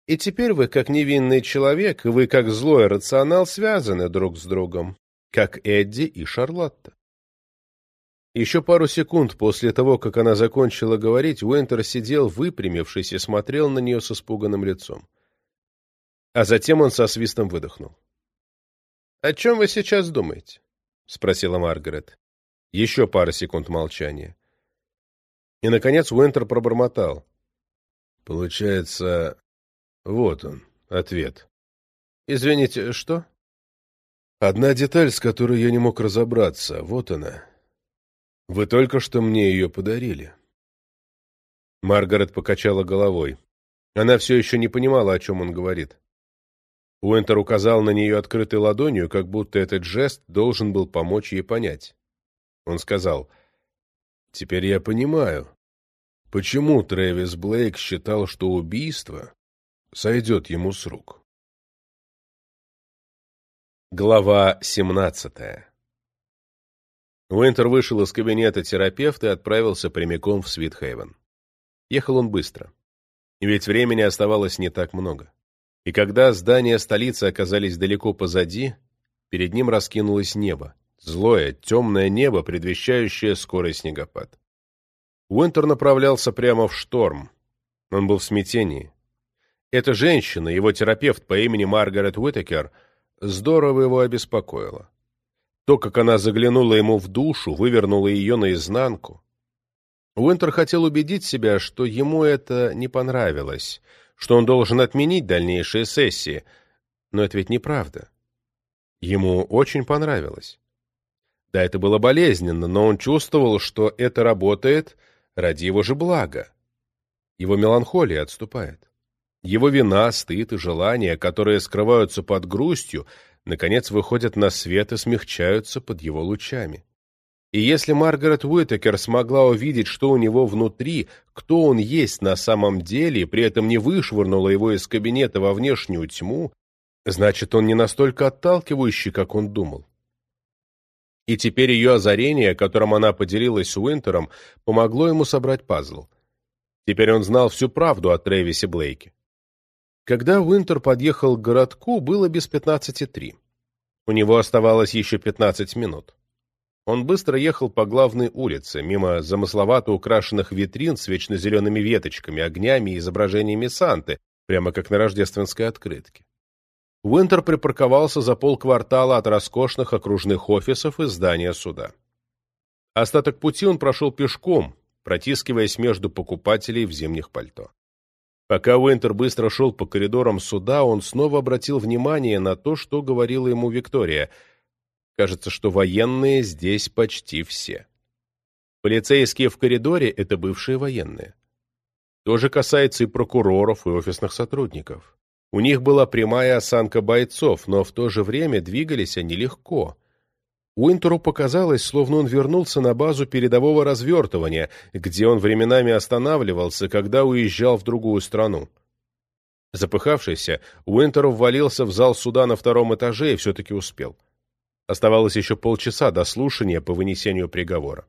И теперь вы, как невинный человек, и вы, как злой рационал, связаны друг с другом, как Эдди и Шарлотта. Еще пару секунд после того, как она закончила говорить, Уинтер сидел, выпрямившись, и смотрел на нее с испуганным лицом. А затем он со свистом выдохнул. «О чем вы сейчас думаете?» — спросила Маргарет. Еще пара секунд молчания. И, наконец, Уинтер пробормотал. «Получается, вот он, ответ. Извините, что? Одна деталь, с которой я не мог разобраться. Вот она. Вы только что мне ее подарили. Маргарет покачала головой. Она все еще не понимала, о чем он говорит. Уинтер указал на нее открытой ладонью, как будто этот жест должен был помочь ей понять. Он сказал, «Теперь я понимаю, почему Трэвис Блейк считал, что убийство сойдет ему с рук. Глава 17 Уинтер вышел из кабинета терапевта и отправился прямиком в Свитхейвен. Ехал он быстро. Ведь времени оставалось не так много. И когда здания столицы оказались далеко позади, перед ним раскинулось небо. Злое, темное небо, предвещающее скорый снегопад. Уинтер направлялся прямо в шторм. Он был в смятении. Эта женщина, его терапевт по имени Маргарет Уитакер, здорово его обеспокоила. То, как она заглянула ему в душу, вывернула ее наизнанку. Уинтер хотел убедить себя, что ему это не понравилось, что он должен отменить дальнейшие сессии, но это ведь неправда. Ему очень понравилось. Да, это было болезненно, но он чувствовал, что это работает ради его же блага. Его меланхолия отступает. Его вина, стыд и желания, которые скрываются под грустью, наконец выходят на свет и смягчаются под его лучами. И если Маргарет Уитакер смогла увидеть, что у него внутри, кто он есть на самом деле, и при этом не вышвырнула его из кабинета во внешнюю тьму, значит, он не настолько отталкивающий, как он думал. И теперь ее озарение, которым она поделилась с Уинтером, помогло ему собрать пазл. Теперь он знал всю правду о Трэвисе Блейке. Когда Уинтер подъехал к городку, было без пятнадцати три. У него оставалось еще пятнадцать минут. Он быстро ехал по главной улице, мимо замысловато украшенных витрин с вечно зелеными веточками, огнями и изображениями Санты, прямо как на рождественской открытке. Уинтер припарковался за полквартала от роскошных окружных офисов и здания суда. Остаток пути он прошел пешком, протискиваясь между покупателей в зимних пальто. Пока Уинтер быстро шел по коридорам суда, он снова обратил внимание на то, что говорила ему Виктория. Кажется, что военные здесь почти все. Полицейские в коридоре — это бывшие военные. То же касается и прокуроров, и офисных сотрудников. У них была прямая осанка бойцов, но в то же время двигались они легко — Уинтеру показалось, словно он вернулся на базу передового развертывания, где он временами останавливался, когда уезжал в другую страну. Запыхавшийся, Уинтер ввалился в зал суда на втором этаже и все-таки успел. Оставалось еще полчаса до слушания по вынесению приговора.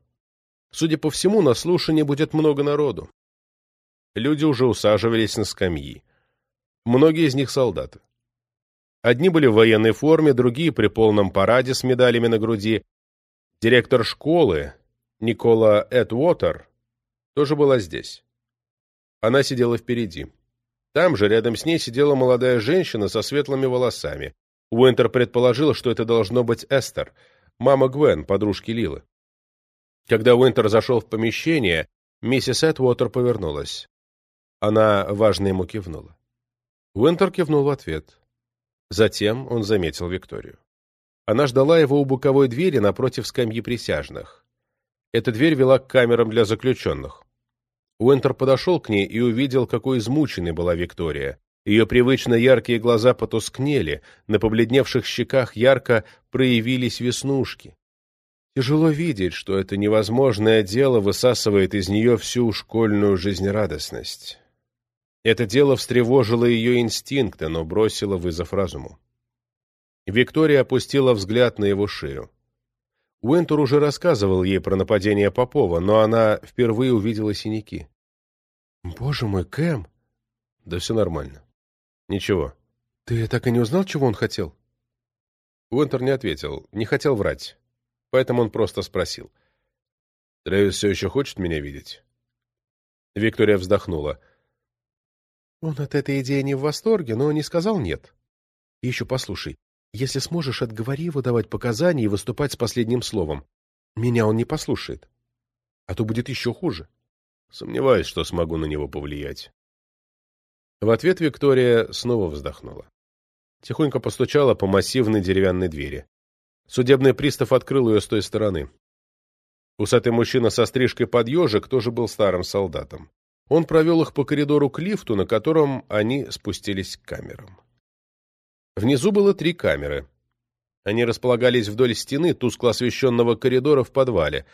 Судя по всему, на слушании будет много народу. Люди уже усаживались на скамьи. Многие из них солдаты. Одни были в военной форме, другие при полном параде с медалями на груди. Директор школы, Никола Эдвотер, тоже была здесь. Она сидела впереди. Там же, рядом с ней, сидела молодая женщина со светлыми волосами. Уинтер предположил, что это должно быть Эстер, мама Гвен, подружки Лилы. Когда Уинтер зашел в помещение, миссис Эдвотер повернулась. Она важно ему кивнула. Уинтер кивнул в ответ. Затем он заметил Викторию. Она ждала его у боковой двери напротив скамьи присяжных. Эта дверь вела к камерам для заключенных. Уэнтер подошел к ней и увидел, какой измученной была Виктория. Ее привычно яркие глаза потускнели, на побледневших щеках ярко проявились веснушки. Тяжело видеть, что это невозможное дело высасывает из нее всю школьную жизнерадостность. Это дело встревожило ее инстинкты, но бросило вызов разуму. Виктория опустила взгляд на его шею. Уинтер уже рассказывал ей про нападение Попова, но она впервые увидела синяки. «Боже мой, Кэм!» «Да все нормально». «Ничего». «Ты так и не узнал, чего он хотел?» Уинтер не ответил, не хотел врать. Поэтому он просто спросил. «Трэвис все еще хочет меня видеть?» Виктория вздохнула. «Он от этой идеи не в восторге, но не сказал нет. И еще послушай, если сможешь, отговори его давать показания и выступать с последним словом. Меня он не послушает. А то будет еще хуже. Сомневаюсь, что смогу на него повлиять». В ответ Виктория снова вздохнула. Тихонько постучала по массивной деревянной двери. Судебный пристав открыл ее с той стороны. Усатый мужчина со стрижкой под ежик тоже был старым солдатом. Он провел их по коридору к лифту, на котором они спустились к камерам. Внизу было три камеры. Они располагались вдоль стены тускло освещенного коридора в подвале.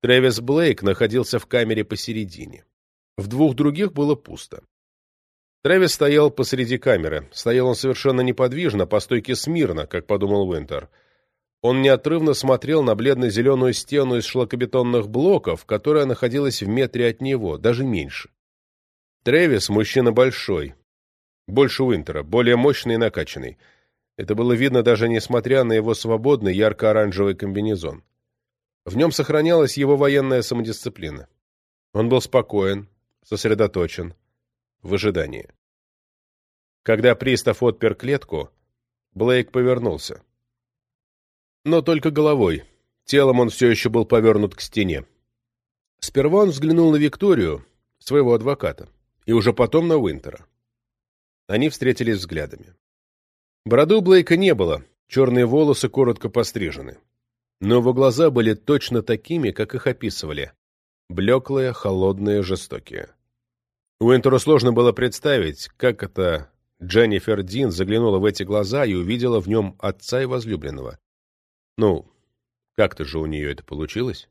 Трэвис Блейк находился в камере посередине. В двух других было пусто. Трэвис стоял посреди камеры. Стоял он совершенно неподвижно, по стойке смирно, как подумал Уинтер. Он неотрывно смотрел на бледно-зеленую стену из шлакобетонных блоков, которая находилась в метре от него, даже меньше. Трэвис – мужчина большой. Больше Уинтера, более мощный и накачанный. Это было видно даже несмотря на его свободный ярко-оранжевый комбинезон. В нем сохранялась его военная самодисциплина. Он был спокоен, сосредоточен, в ожидании. Когда пристав отпер клетку, Блейк повернулся. Но только головой. Телом он все еще был повернут к стене. Сперва он взглянул на Викторию, своего адвоката, и уже потом на Уинтера. Они встретились взглядами. Бороду Блейка не было, черные волосы коротко пострижены. Но его глаза были точно такими, как их описывали. Блеклые, холодные, жестокие. Уинтеру сложно было представить, как это Дженнифер Дин заглянула в эти глаза и увидела в нем отца и возлюбленного. Ну, как-то же у нее это получилось.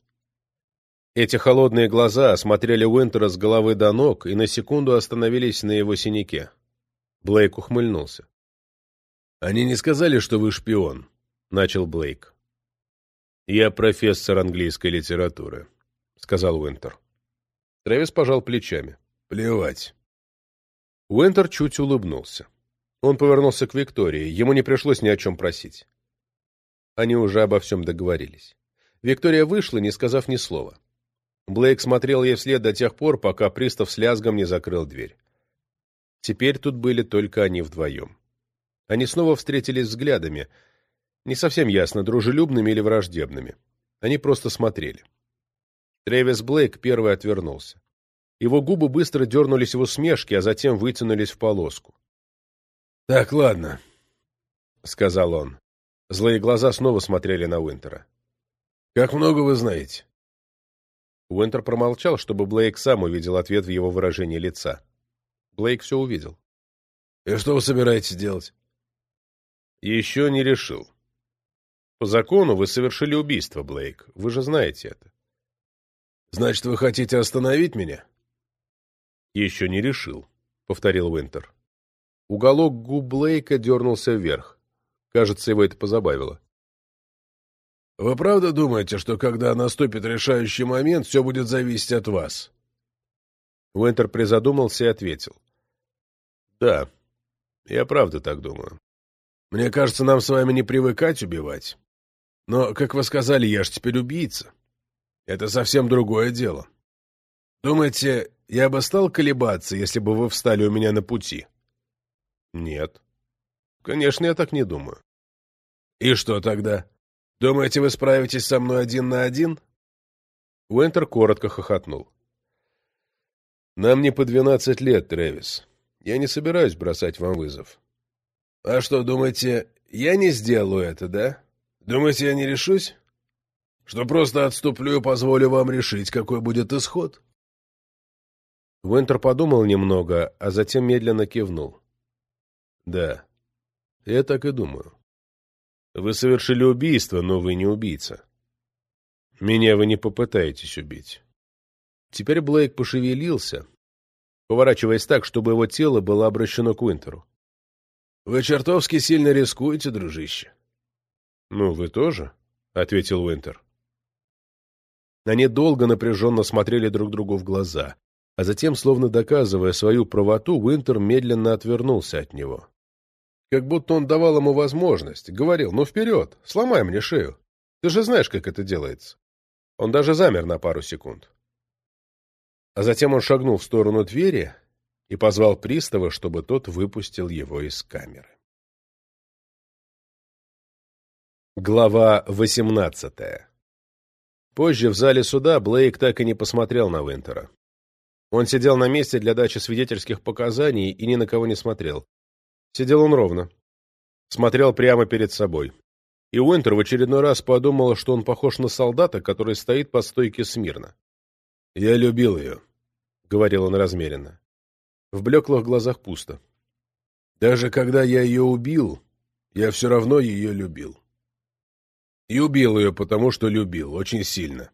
Эти холодные глаза осмотрели Уинтера с головы до ног и на секунду остановились на его синяке. Блейк ухмыльнулся. «Они не сказали, что вы шпион», — начал Блейк. «Я профессор английской литературы», — сказал Уинтер. Трэвис пожал плечами. «Плевать. Уинтер чуть улыбнулся. Он повернулся к Виктории, ему не пришлось ни о чем просить. Они уже обо всем договорились. Виктория вышла, не сказав ни слова. Блейк смотрел ей вслед до тех пор, пока пристав с лязгом не закрыл дверь. Теперь тут были только они вдвоем. Они снова встретились взглядами, не совсем ясно, дружелюбными или враждебными. Они просто смотрели. Трэвис Блейк первый отвернулся. Его губы быстро дернулись в усмешке, а затем вытянулись в полоску. — Так, ладно, — сказал он. Злые глаза снова смотрели на Уинтера. — Как много вы знаете? Уинтер промолчал, чтобы Блейк сам увидел ответ в его выражении лица. Блейк все увидел. — И что вы собираетесь делать? — Еще не решил. По закону вы совершили убийство, Блейк. Вы же знаете это. — Значит, вы хотите остановить меня? — «Еще не решил», — повторил Уинтер. Уголок губ Блейка дернулся вверх. Кажется, его это позабавило. «Вы правда думаете, что когда наступит решающий момент, все будет зависеть от вас?» Уинтер призадумался и ответил. «Да, я правда так думаю. Мне кажется, нам с вами не привыкать убивать. Но, как вы сказали, я ж теперь убийца. Это совсем другое дело. Думаете, я бы стал колебаться, если бы вы встали у меня на пути? Нет. Конечно, я так не думаю. И что тогда? Думаете, вы справитесь со мной один на один? Уэнтер коротко хохотнул. Нам не по двенадцать лет, Трэвис. Я не собираюсь бросать вам вызов. А что, думаете, я не сделаю это, да? Думаете, я не решусь? Что просто отступлю и позволю вам решить, какой будет исход? Уинтер подумал немного, а затем медленно кивнул. «Да, я так и думаю. Вы совершили убийство, но вы не убийца. Меня вы не попытаетесь убить». Теперь Блейк пошевелился, поворачиваясь так, чтобы его тело было обращено к Уинтеру. «Вы чертовски сильно рискуете, дружище». «Ну, вы тоже», — ответил Уинтер. Они долго напряженно смотрели друг другу в глаза, а затем, словно доказывая свою правоту, Уинтер медленно отвернулся от него. Как будто он давал ему возможность, говорил, ну вперед, сломай мне шею. Ты же знаешь, как это делается. Он даже замер на пару секунд. А затем он шагнул в сторону двери и позвал пристава, чтобы тот выпустил его из камеры. Глава восемнадцатая Позже в зале суда Блейк так и не посмотрел на Винтера. Он сидел на месте для дачи свидетельских показаний и ни на кого не смотрел. Сидел он ровно. Смотрел прямо перед собой. И Уинтер в очередной раз подумал, что он похож на солдата, который стоит по стойке смирно. «Я любил ее», — говорил он размеренно. В блеклых глазах пусто. «Даже когда я ее убил, я все равно ее любил. И убил ее, потому что любил, очень сильно.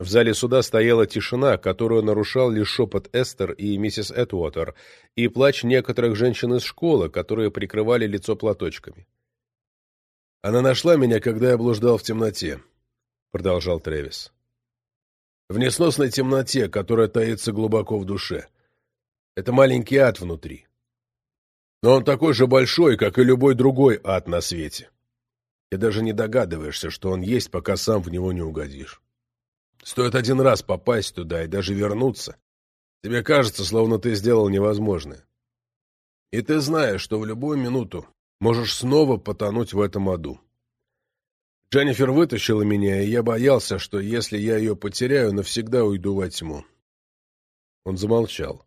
В зале суда стояла тишина, которую нарушал лишь шепот Эстер и миссис Этуотер, и плач некоторых женщин из школы, которые прикрывали лицо платочками. «Она нашла меня, когда я блуждал в темноте», — продолжал Тревис. «В несносной темноте, которая таится глубоко в душе. Это маленький ад внутри. Но он такой же большой, как и любой другой ад на свете. Ты даже не догадываешься, что он есть, пока сам в него не угодишь. Стоит один раз попасть туда и даже вернуться. Тебе кажется, словно ты сделал невозможное. И ты знаешь, что в любую минуту можешь снова потонуть в этом аду. Дженнифер вытащила меня, и я боялся, что если я ее потеряю, навсегда уйду во тьму. Он замолчал.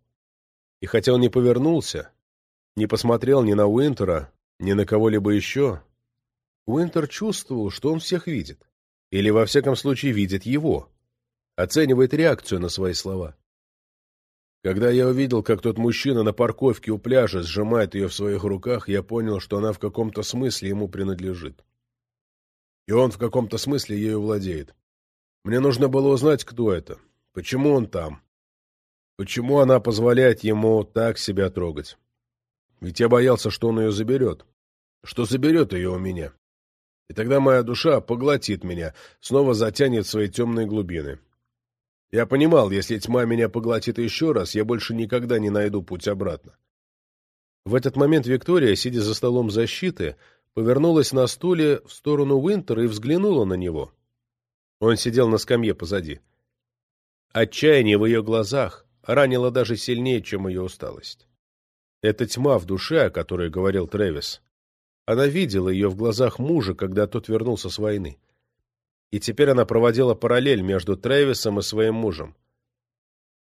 И хотя он не повернулся, не посмотрел ни на Уинтера, ни на кого-либо еще, Уинтер чувствовал, что он всех видит. Или, во всяком случае, видит его оценивает реакцию на свои слова. Когда я увидел, как тот мужчина на парковке у пляжа сжимает ее в своих руках, я понял, что она в каком-то смысле ему принадлежит. И он в каком-то смысле ею владеет. Мне нужно было узнать, кто это, почему он там, почему она позволяет ему так себя трогать. Ведь я боялся, что он ее заберет, что заберет ее у меня. И тогда моя душа поглотит меня, снова затянет в свои темные глубины. Я понимал, если тьма меня поглотит еще раз, я больше никогда не найду путь обратно. В этот момент Виктория, сидя за столом защиты, повернулась на стуле в сторону Уинтера и взглянула на него. Он сидел на скамье позади. Отчаяние в ее глазах ранило даже сильнее, чем ее усталость. Эта тьма в душе, о которой говорил Трэвис, она видела ее в глазах мужа, когда тот вернулся с войны и теперь она проводила параллель между Трэвисом и своим мужем.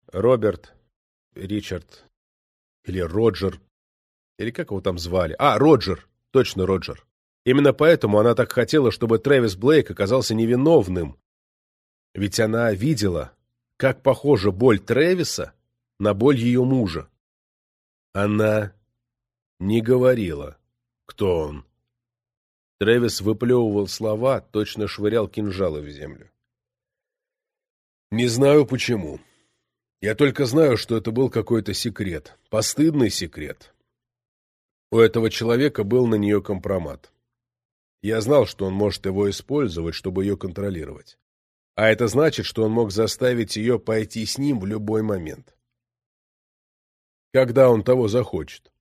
Роберт, Ричард или Роджер, или как его там звали? А, Роджер, точно Роджер. Именно поэтому она так хотела, чтобы Трэвис Блейк оказался невиновным. Ведь она видела, как похожа боль Трэвиса на боль ее мужа. Она не говорила, кто он. Трэвис выплевывал слова, точно швырял кинжалы в землю. «Не знаю почему. Я только знаю, что это был какой-то секрет. Постыдный секрет. У этого человека был на нее компромат. Я знал, что он может его использовать, чтобы ее контролировать. А это значит, что он мог заставить ее пойти с ним в любой момент. Когда он того захочет.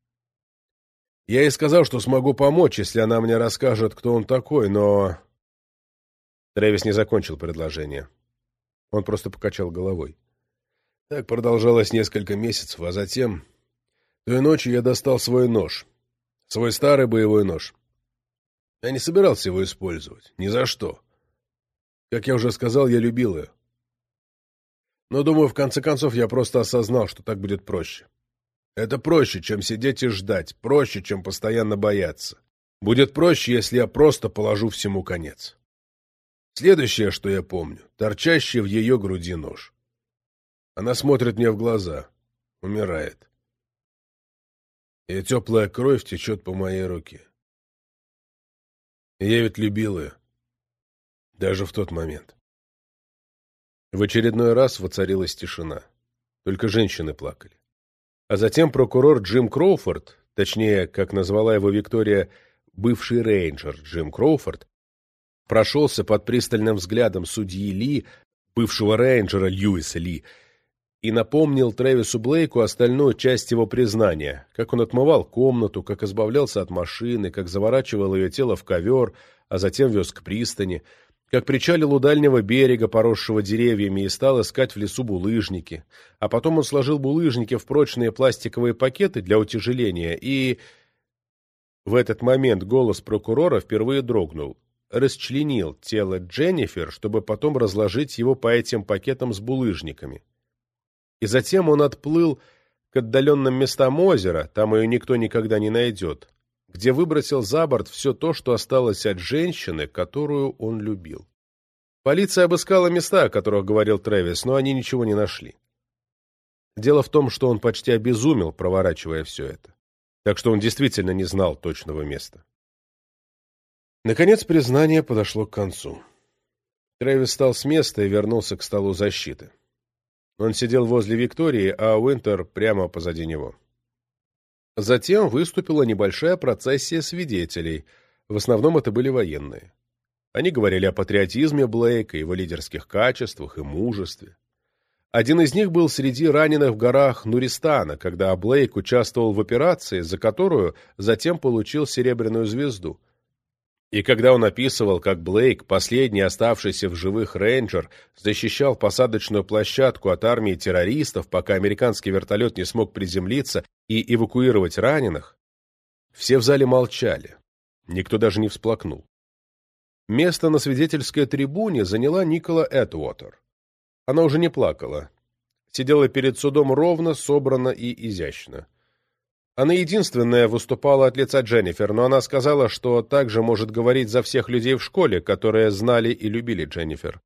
Я ей сказал, что смогу помочь, если она мне расскажет, кто он такой, но...» Трэвис не закончил предложение. Он просто покачал головой. Так продолжалось несколько месяцев, а затем... Той ночью я достал свой нож. Свой старый боевой нож. Я не собирался его использовать. Ни за что. Как я уже сказал, я любил ее. Но, думаю, в конце концов, я просто осознал, что так будет проще. Это проще, чем сидеть и ждать, проще, чем постоянно бояться. Будет проще, если я просто положу всему конец. Следующее, что я помню, торчащий в ее груди нож. Она смотрит мне в глаза, умирает. И теплая кровь течет по моей руке. Я ведь любил ее. Даже в тот момент. В очередной раз воцарилась тишина. Только женщины плакали. А затем прокурор Джим Кроуфорд, точнее, как назвала его Виктория, бывший рейнджер Джим Кроуфорд, прошелся под пристальным взглядом судьи Ли бывшего рейнджера Льюиса Ли, и напомнил Трэвису Блейку остальную часть его признания, как он отмывал комнату, как избавлялся от машины, как заворачивал ее тело в ковер, а затем вез к пристани, как причалил у дальнего берега, поросшего деревьями, и стал искать в лесу булыжники, а потом он сложил булыжники в прочные пластиковые пакеты для утяжеления, и... В этот момент голос прокурора впервые дрогнул, расчленил тело Дженнифер, чтобы потом разложить его по этим пакетам с булыжниками. И затем он отплыл к отдаленным местам озера, там ее никто никогда не найдет, где выбросил за борт все то, что осталось от женщины, которую он любил. Полиция обыскала места, о которых говорил Трэвис, но они ничего не нашли. Дело в том, что он почти обезумел, проворачивая все это. Так что он действительно не знал точного места. Наконец признание подошло к концу. Трэвис встал с места и вернулся к столу защиты. Он сидел возле Виктории, а Уинтер прямо позади него. Затем выступила небольшая процессия свидетелей, в основном это были военные. Они говорили о патриотизме Блейка, его лидерских качествах и мужестве. Один из них был среди раненых в горах Нуристана, когда Блейк участвовал в операции, за которую затем получил Серебряную звезду. И когда он описывал, как Блейк, последний оставшийся в живых рейнджер, защищал посадочную площадку от армии террористов, пока американский вертолет не смог приземлиться и эвакуировать раненых, все в зале молчали. Никто даже не всплакнул. Место на свидетельской трибуне заняла Никола Этуотер. Она уже не плакала. Сидела перед судом ровно, собрано и изящно. Она единственная выступала от лица Дженнифер, но она сказала, что также может говорить за всех людей в школе, которые знали и любили Дженнифер.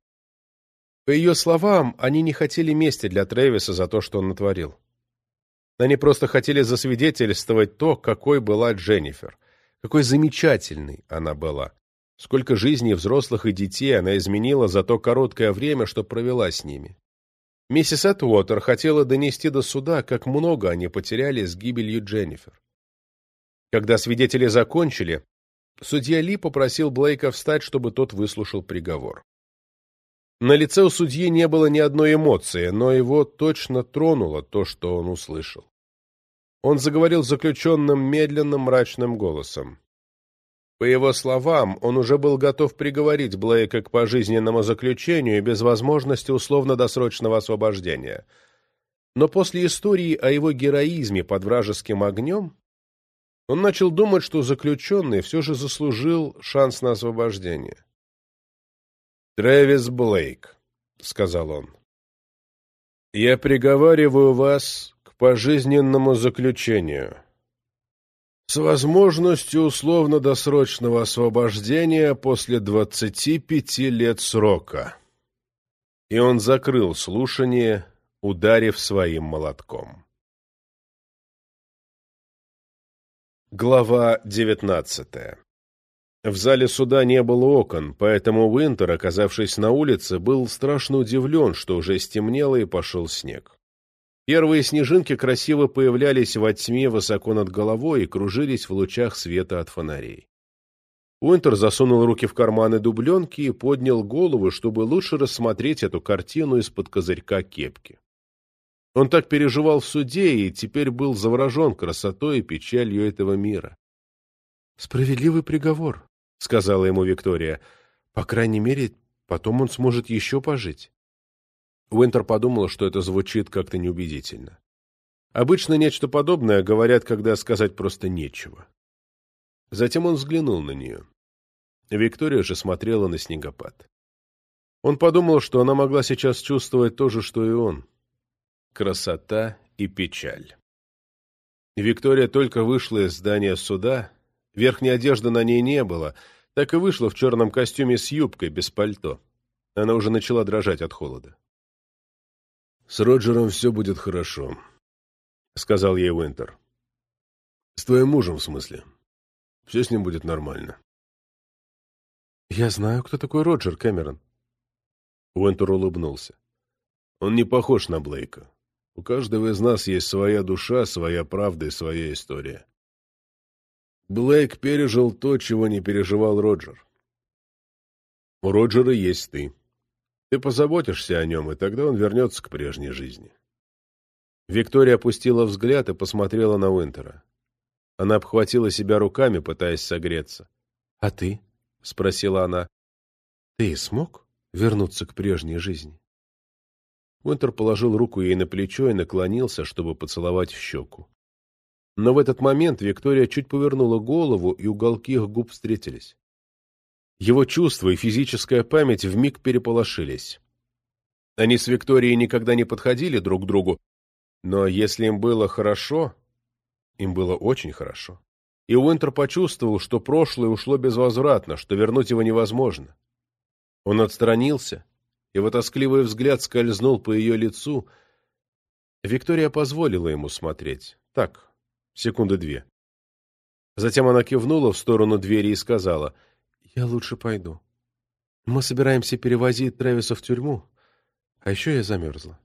По ее словам, они не хотели мести для Трэвиса за то, что он натворил. Они просто хотели засвидетельствовать то, какой была Дженнифер, какой замечательной она была, сколько жизней взрослых и детей она изменила за то короткое время, что провела с ними. Миссис Этуотер хотела донести до суда, как много они потеряли с гибелью Дженнифер. Когда свидетели закончили, судья Ли попросил Блейка встать, чтобы тот выслушал приговор. На лице у судьи не было ни одной эмоции, но его точно тронуло то, что он услышал. Он заговорил заключенным медленным мрачным голосом. По его словам, он уже был готов приговорить Блейка к пожизненному заключению без возможности условно-досрочного освобождения. Но после истории о его героизме под вражеским огнем он начал думать, что заключенный все же заслужил шанс на освобождение. «Трэвис Блейк», — сказал он, — «я приговариваю вас к пожизненному заключению» с возможностью условно-досрочного освобождения после 25 лет срока. И он закрыл слушание, ударив своим молотком. Глава 19 В зале суда не было окон, поэтому Уинтер, оказавшись на улице, был страшно удивлен, что уже стемнело и пошел снег. Первые снежинки красиво появлялись во тьме высоко над головой и кружились в лучах света от фонарей. Уинтер засунул руки в карманы дубленки и поднял голову, чтобы лучше рассмотреть эту картину из-под козырька кепки. Он так переживал в суде и теперь был заворожен красотой и печалью этого мира. «Справедливый приговор», — сказала ему Виктория. «По крайней мере, потом он сможет еще пожить». Уинтер подумал, что это звучит как-то неубедительно. Обычно нечто подобное говорят, когда сказать просто нечего. Затем он взглянул на нее. Виктория же смотрела на снегопад. Он подумал, что она могла сейчас чувствовать то же, что и он. Красота и печаль. Виктория только вышла из здания суда, верхней одежды на ней не было, так и вышла в черном костюме с юбкой, без пальто. Она уже начала дрожать от холода. «С Роджером все будет хорошо», — сказал ей Уинтер. «С твоим мужем, в смысле. Все с ним будет нормально». «Я знаю, кто такой Роджер Кэмерон». Уинтер улыбнулся. «Он не похож на Блейка. У каждого из нас есть своя душа, своя правда и своя история. Блейк пережил то, чего не переживал Роджер. У Роджера есть ты. Ты позаботишься о нем, и тогда он вернется к прежней жизни. Виктория опустила взгляд и посмотрела на Уинтера. Она обхватила себя руками, пытаясь согреться. — А ты? — спросила она. — Ты смог вернуться к прежней жизни? Уинтер положил руку ей на плечо и наклонился, чтобы поцеловать в щеку. Но в этот момент Виктория чуть повернула голову, и уголки их губ встретились. Его чувства и физическая память вмиг переполошились. Они с Викторией никогда не подходили друг к другу, но если им было хорошо, им было очень хорошо. И Уинтер почувствовал, что прошлое ушло безвозвратно, что вернуть его невозможно. Он отстранился, его тоскливый взгляд скользнул по ее лицу. Виктория позволила ему смотреть. Так, секунды две. Затем она кивнула в сторону двери и сказала, «Я лучше пойду. Мы собираемся перевозить Трэвиса в тюрьму, а еще я замерзла».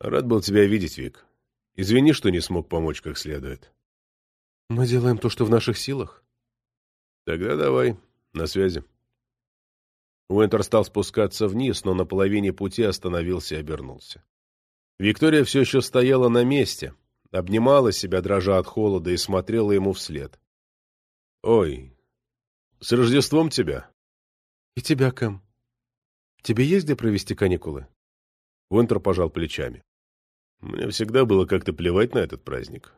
«Рад был тебя видеть, Вик. Извини, что не смог помочь как следует». «Мы делаем то, что в наших силах». «Тогда давай, на связи». Уинтер стал спускаться вниз, но на половине пути остановился и обернулся. Виктория все еще стояла на месте, обнимала себя, дрожа от холода, и смотрела ему вслед. «Ой, с Рождеством тебя!» «И тебя, Кэм. Тебе есть где провести каникулы?» Уинтер пожал плечами. «Мне всегда было как-то плевать на этот праздник».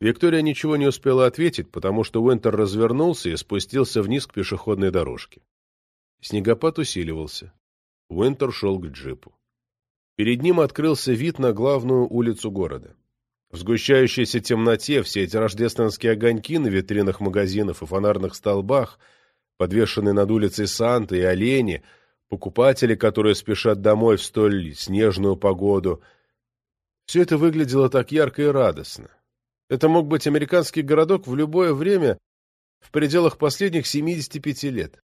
Виктория ничего не успела ответить, потому что Уинтер развернулся и спустился вниз к пешеходной дорожке. Снегопад усиливался. Уинтер шел к джипу. Перед ним открылся вид на главную улицу города. В сгущающейся темноте все эти рождественские огоньки на витринах магазинов и фонарных столбах, подвешенные над улицей Санта и олени, покупатели, которые спешат домой в столь снежную погоду. Все это выглядело так ярко и радостно. Это мог быть американский городок в любое время в пределах последних 75 лет.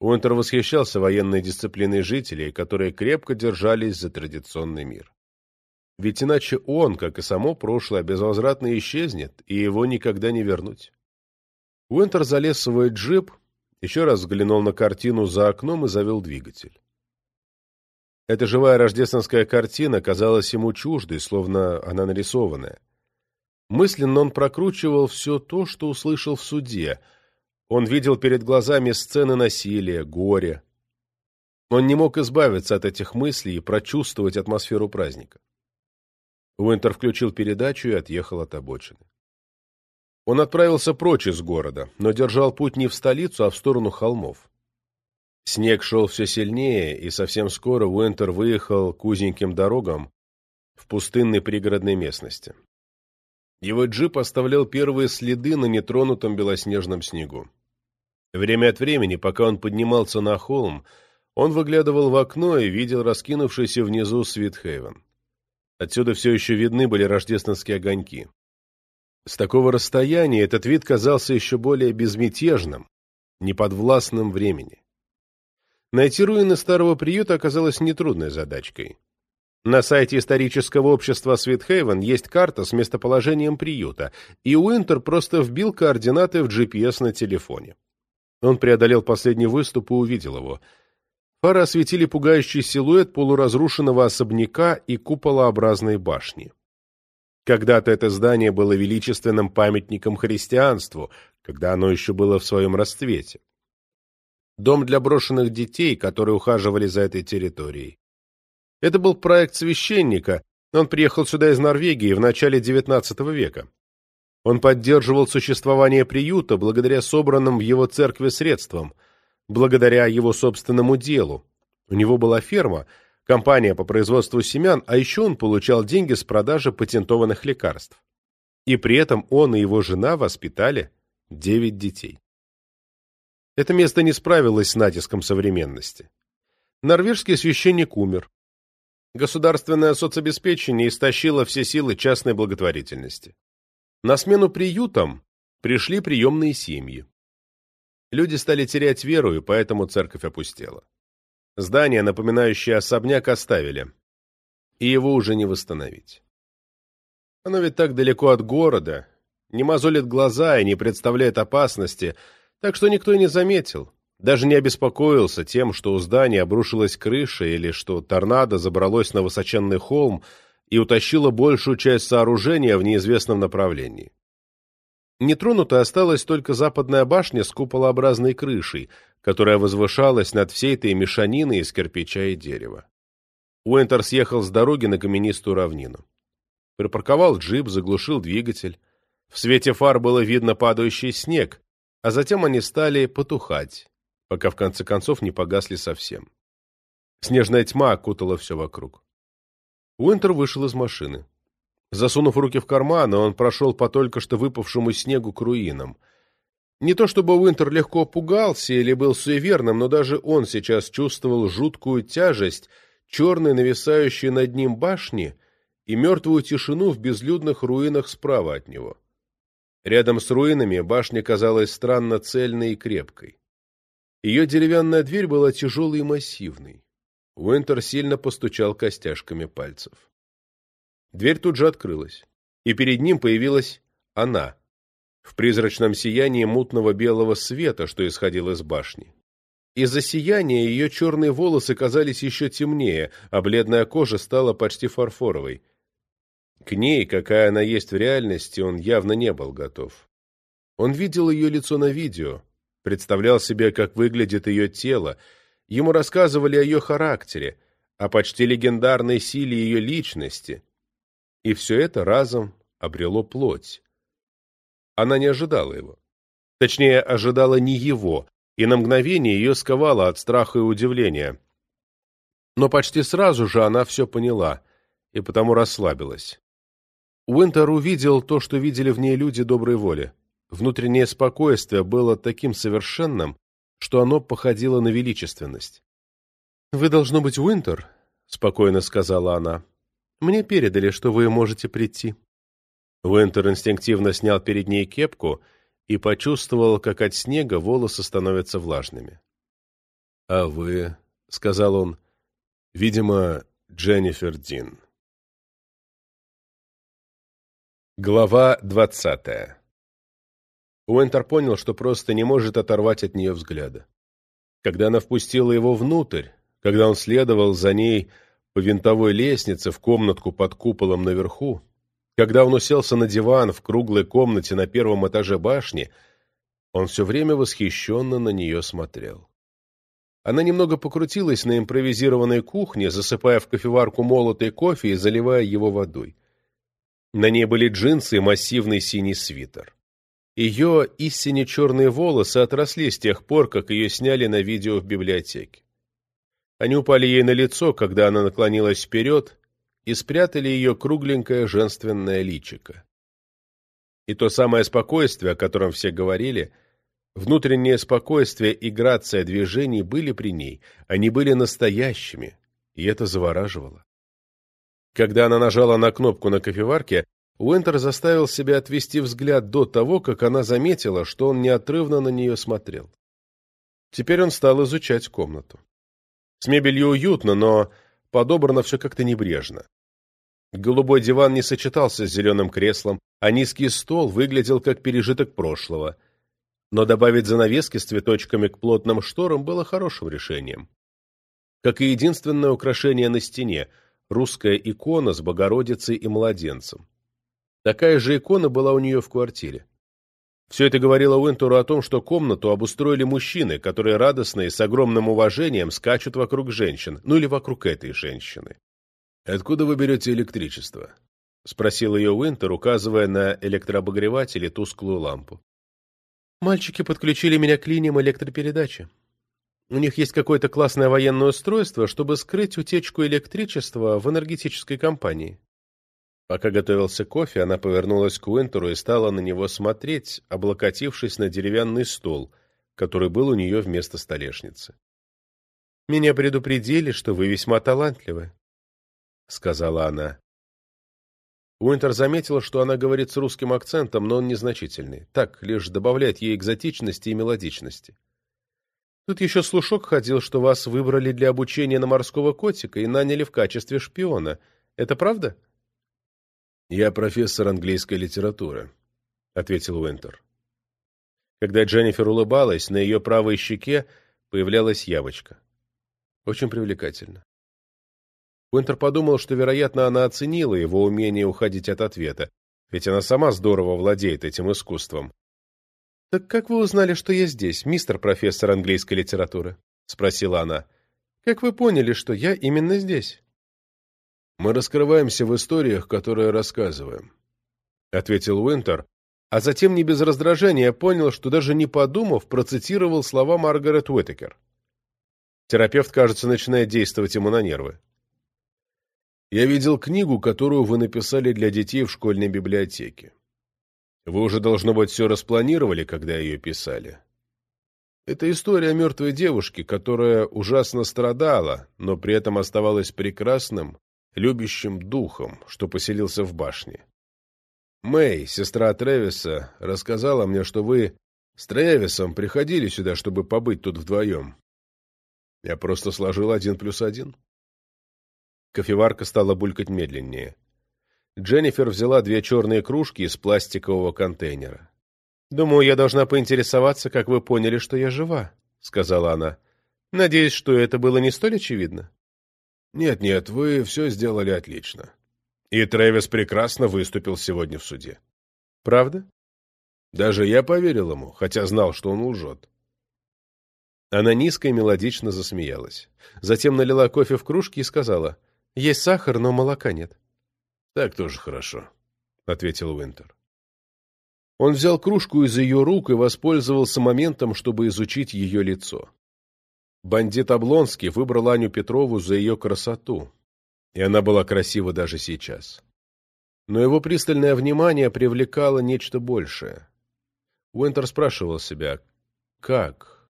Уинтер восхищался военной дисциплиной жителей, которые крепко держались за традиционный мир. Ведь иначе он, как и само прошлое, безвозвратно исчезнет, и его никогда не вернуть. Уинтер залез в свой джип, еще раз взглянул на картину за окном и завел двигатель. Эта живая рождественская картина казалась ему чуждой, словно она нарисованная. Мысленно он прокручивал все то, что услышал в суде — он видел перед глазами сцены насилия, горя. Он не мог избавиться от этих мыслей и прочувствовать атмосферу праздника. Уинтер включил передачу и отъехал от обочины. Он отправился прочь из города, но держал путь не в столицу, а в сторону холмов. Снег шел все сильнее, и совсем скоро Уинтер выехал к узеньким дорогам в пустынной пригородной местности. Его джип оставлял первые следы на нетронутом белоснежном снегу. Время от времени, пока он поднимался на холм, он выглядывал в окно и видел раскинувшийся внизу Свитхейвен. Отсюда все еще видны были рождественские огоньки. С такого расстояния этот вид казался еще более безмятежным, неподвластным времени. Найти руины старого приюта оказалось нетрудной задачкой. На сайте исторического общества Свитхейвен есть карта с местоположением приюта, и Уинтер просто вбил координаты в GPS на телефоне. Он преодолел последний выступ и увидел его. Фары осветили пугающий силуэт полуразрушенного особняка и куполообразной башни. Когда-то это здание было величественным памятником христианству, когда оно еще было в своем расцвете. Дом для брошенных детей, которые ухаживали за этой территорией. Это был проект священника, он приехал сюда из Норвегии в начале XIX века. Он поддерживал существование приюта благодаря собранным в его церкви средствам, благодаря его собственному делу. У него была ферма, компания по производству семян, а еще он получал деньги с продажи патентованных лекарств. И при этом он и его жена воспитали девять детей. Это место не справилось с натиском современности. Норвежский священник умер, Государственное соцобеспечение истощило все силы частной благотворительности. На смену приютам пришли приемные семьи. Люди стали терять веру, и поэтому церковь опустела. Здание, напоминающее особняк, оставили, и его уже не восстановить. Оно ведь так далеко от города, не мозолит глаза и не представляет опасности, так что никто и не заметил. даже не обеспокоился тем, что у здания обрушилась крыша или что торнадо забралось на высоченный холм и утащило большую часть сооружения в неизвестном направлении. Нетронутой осталась только западная башня с куполообразной крышей, которая возвышалась над всей этой мешаниной из кирпича и дерева. Уэнтер съехал с дороги на каменистую равнину. Припарковал джип, заглушил двигатель. В свете фар было видно падающий снег, а затем они стали потухать, пока в конце концов не погасли совсем. Снежная тьма окутала все вокруг. Уинтер вышел из машины. Засунув руки в карманы, он прошел по только что выпавшему снегу к руинам. Не то чтобы Уинтер легко пугался или был суеверным, но даже он сейчас чувствовал жуткую тяжесть черной нависающей над ним башни и мертвую тишину в безлюдных руинах справа от него. Рядом с руинами башня казалась странно цельной и крепкой. Ее деревянная дверь была тяжелой и массивной. Уинтер сильно постучал костяшками пальцев. Дверь тут же открылась, и перед ним появилась она, в призрачном сиянии мутного белого света, что исходил из башни. Из-за сияния ее черные волосы казались еще темнее, а бледная кожа стала почти фарфоровой. К ней, какая она есть в реальности, он явно не был готов. Он видел ее лицо на видео, представлял себе, как выглядит ее тело, ему рассказывали о ее характере, о почти легендарной силе ее личности, и все это разом обрело плоть. Она не ожидала его. Точнее, ожидала не его, и на мгновение ее сковало от страха и удивления. Но почти сразу же она все поняла, и потому расслабилась. Уинтер увидел то, что видели в ней люди доброй воли. Внутреннее спокойствие было таким совершенным, что оно походило на величественность. «Вы, должно быть, Уинтер?» — спокойно сказала она. «Мне передали, что вы можете прийти». Уинтер инстинктивно снял перед ней кепку и почувствовал, как от снега волосы становятся влажными. «А вы?» — сказал он. «Видимо, Дженнифер Дин». Глава двадцатая Уэнтер понял, что просто не может оторвать от нее взгляда. Когда она впустила его внутрь, когда он следовал за ней по винтовой лестнице в комнатку под куполом наверху, когда он уселся на диван в круглой комнате на первом этаже башни, он все время восхищенно на нее смотрел. Она немного покрутилась на импровизированной кухне, засыпая в кофеварку молотый кофе и заливая его водой. На ней были джинсы и массивный синий свитер. Ее истине черные волосы отросли с тех пор, как ее сняли на видео в библиотеке. Они упали ей на лицо, когда она наклонилась вперед, и спрятали ее кругленькое женственное личико. И то самое спокойствие, о котором все говорили, внутреннее спокойствие и грация движений были при ней, они были настоящими, и это завораживало. Когда она нажала на кнопку на кофеварке, Уинтер заставил себя отвести взгляд до того, как она заметила, что он неотрывно на нее смотрел. Теперь он стал изучать комнату. С мебелью уютно, но подобрано все как-то небрежно. Голубой диван не сочетался с зеленым креслом, а низкий стол выглядел как пережиток прошлого. Но добавить занавески с цветочками к плотным шторам было хорошим решением. Как и единственное украшение на стене — русская икона с Богородицей и младенцем. Такая же икона была у нее в квартире. Все это говорило Уинтеру о том, что комнату обустроили мужчины, которые радостно и с огромным уважением скачут вокруг женщин, ну или вокруг этой женщины. «Откуда вы берете электричество?» — спросил ее Уинтер, указывая на электрообогреватель и тусклую лампу. «Мальчики подключили меня к линиям электропередачи. У них есть какое-то классное военное устройство, чтобы скрыть утечку электричества в энергетической компании. Пока готовился кофе, она повернулась к Уинтеру и стала на него смотреть, облокотившись на деревянный стол, который был у нее вместо столешницы. «Меня предупредили, что вы весьма талантливы», — сказала она. Уинтер заметил, что она говорит с русским акцентом, но он незначительный. Так, лишь добавляет ей экзотичности и мелодичности. Тут еще слушок ходил, что вас выбрали для обучения на морского котика и наняли в качестве шпиона. Это правда? «Я профессор английской литературы», — ответил Уинтер. Когда Дженнифер улыбалась, на ее правой щеке появлялась ямочка. Очень привлекательно. Уинтер подумал, что, вероятно, она оценила его умение уходить от ответа, ведь она сама здорово владеет этим искусством. «Так как вы узнали, что я здесь, мистер профессор английской литературы?» — спросила она. «Как вы поняли, что я именно здесь?» «Мы раскрываемся в историях, которые рассказываем», — ответил Уинтер, а затем не без раздражения понял, что даже не подумав, процитировал слова Маргарет Уитакер. Терапевт, кажется, начинает действовать ему на нервы. «Я видел книгу, которую вы написали для детей в школьной библиотеке. Вы уже, должно быть, все распланировали, когда ее писали. Это история мертвой девушке, которая ужасно страдала, но при этом оставалась прекрасным, любящим духом, что поселился в башне. Мэй, сестра Тревиса, рассказала мне, что вы с Тревисом приходили сюда, чтобы побыть тут вдвоем. Я просто сложил один плюс один. Кофеварка стала булькать медленнее. Дженнифер взяла две черные кружки из пластикового контейнера. «Думаю, я должна поинтересоваться, как вы поняли, что я жива», — сказала она. «Надеюсь, что это было не столь очевидно». «Нет-нет, вы все сделали отлично. И Трэвис прекрасно выступил сегодня в суде. Правда? Даже я поверил ему, хотя знал, что он лжет. Она низко и мелодично засмеялась. Затем налила кофе в кружки и сказала, «Есть сахар, но молока нет». «Так тоже хорошо», — ответил Уинтер. Он взял кружку из ее рук и воспользовался моментом, чтобы изучить ее лицо. Бандит Облонский выбрал Аню Петрову за ее красоту, и она была красива даже сейчас. Но его пристальное внимание привлекало нечто большее. Уинтер спрашивал себя, как?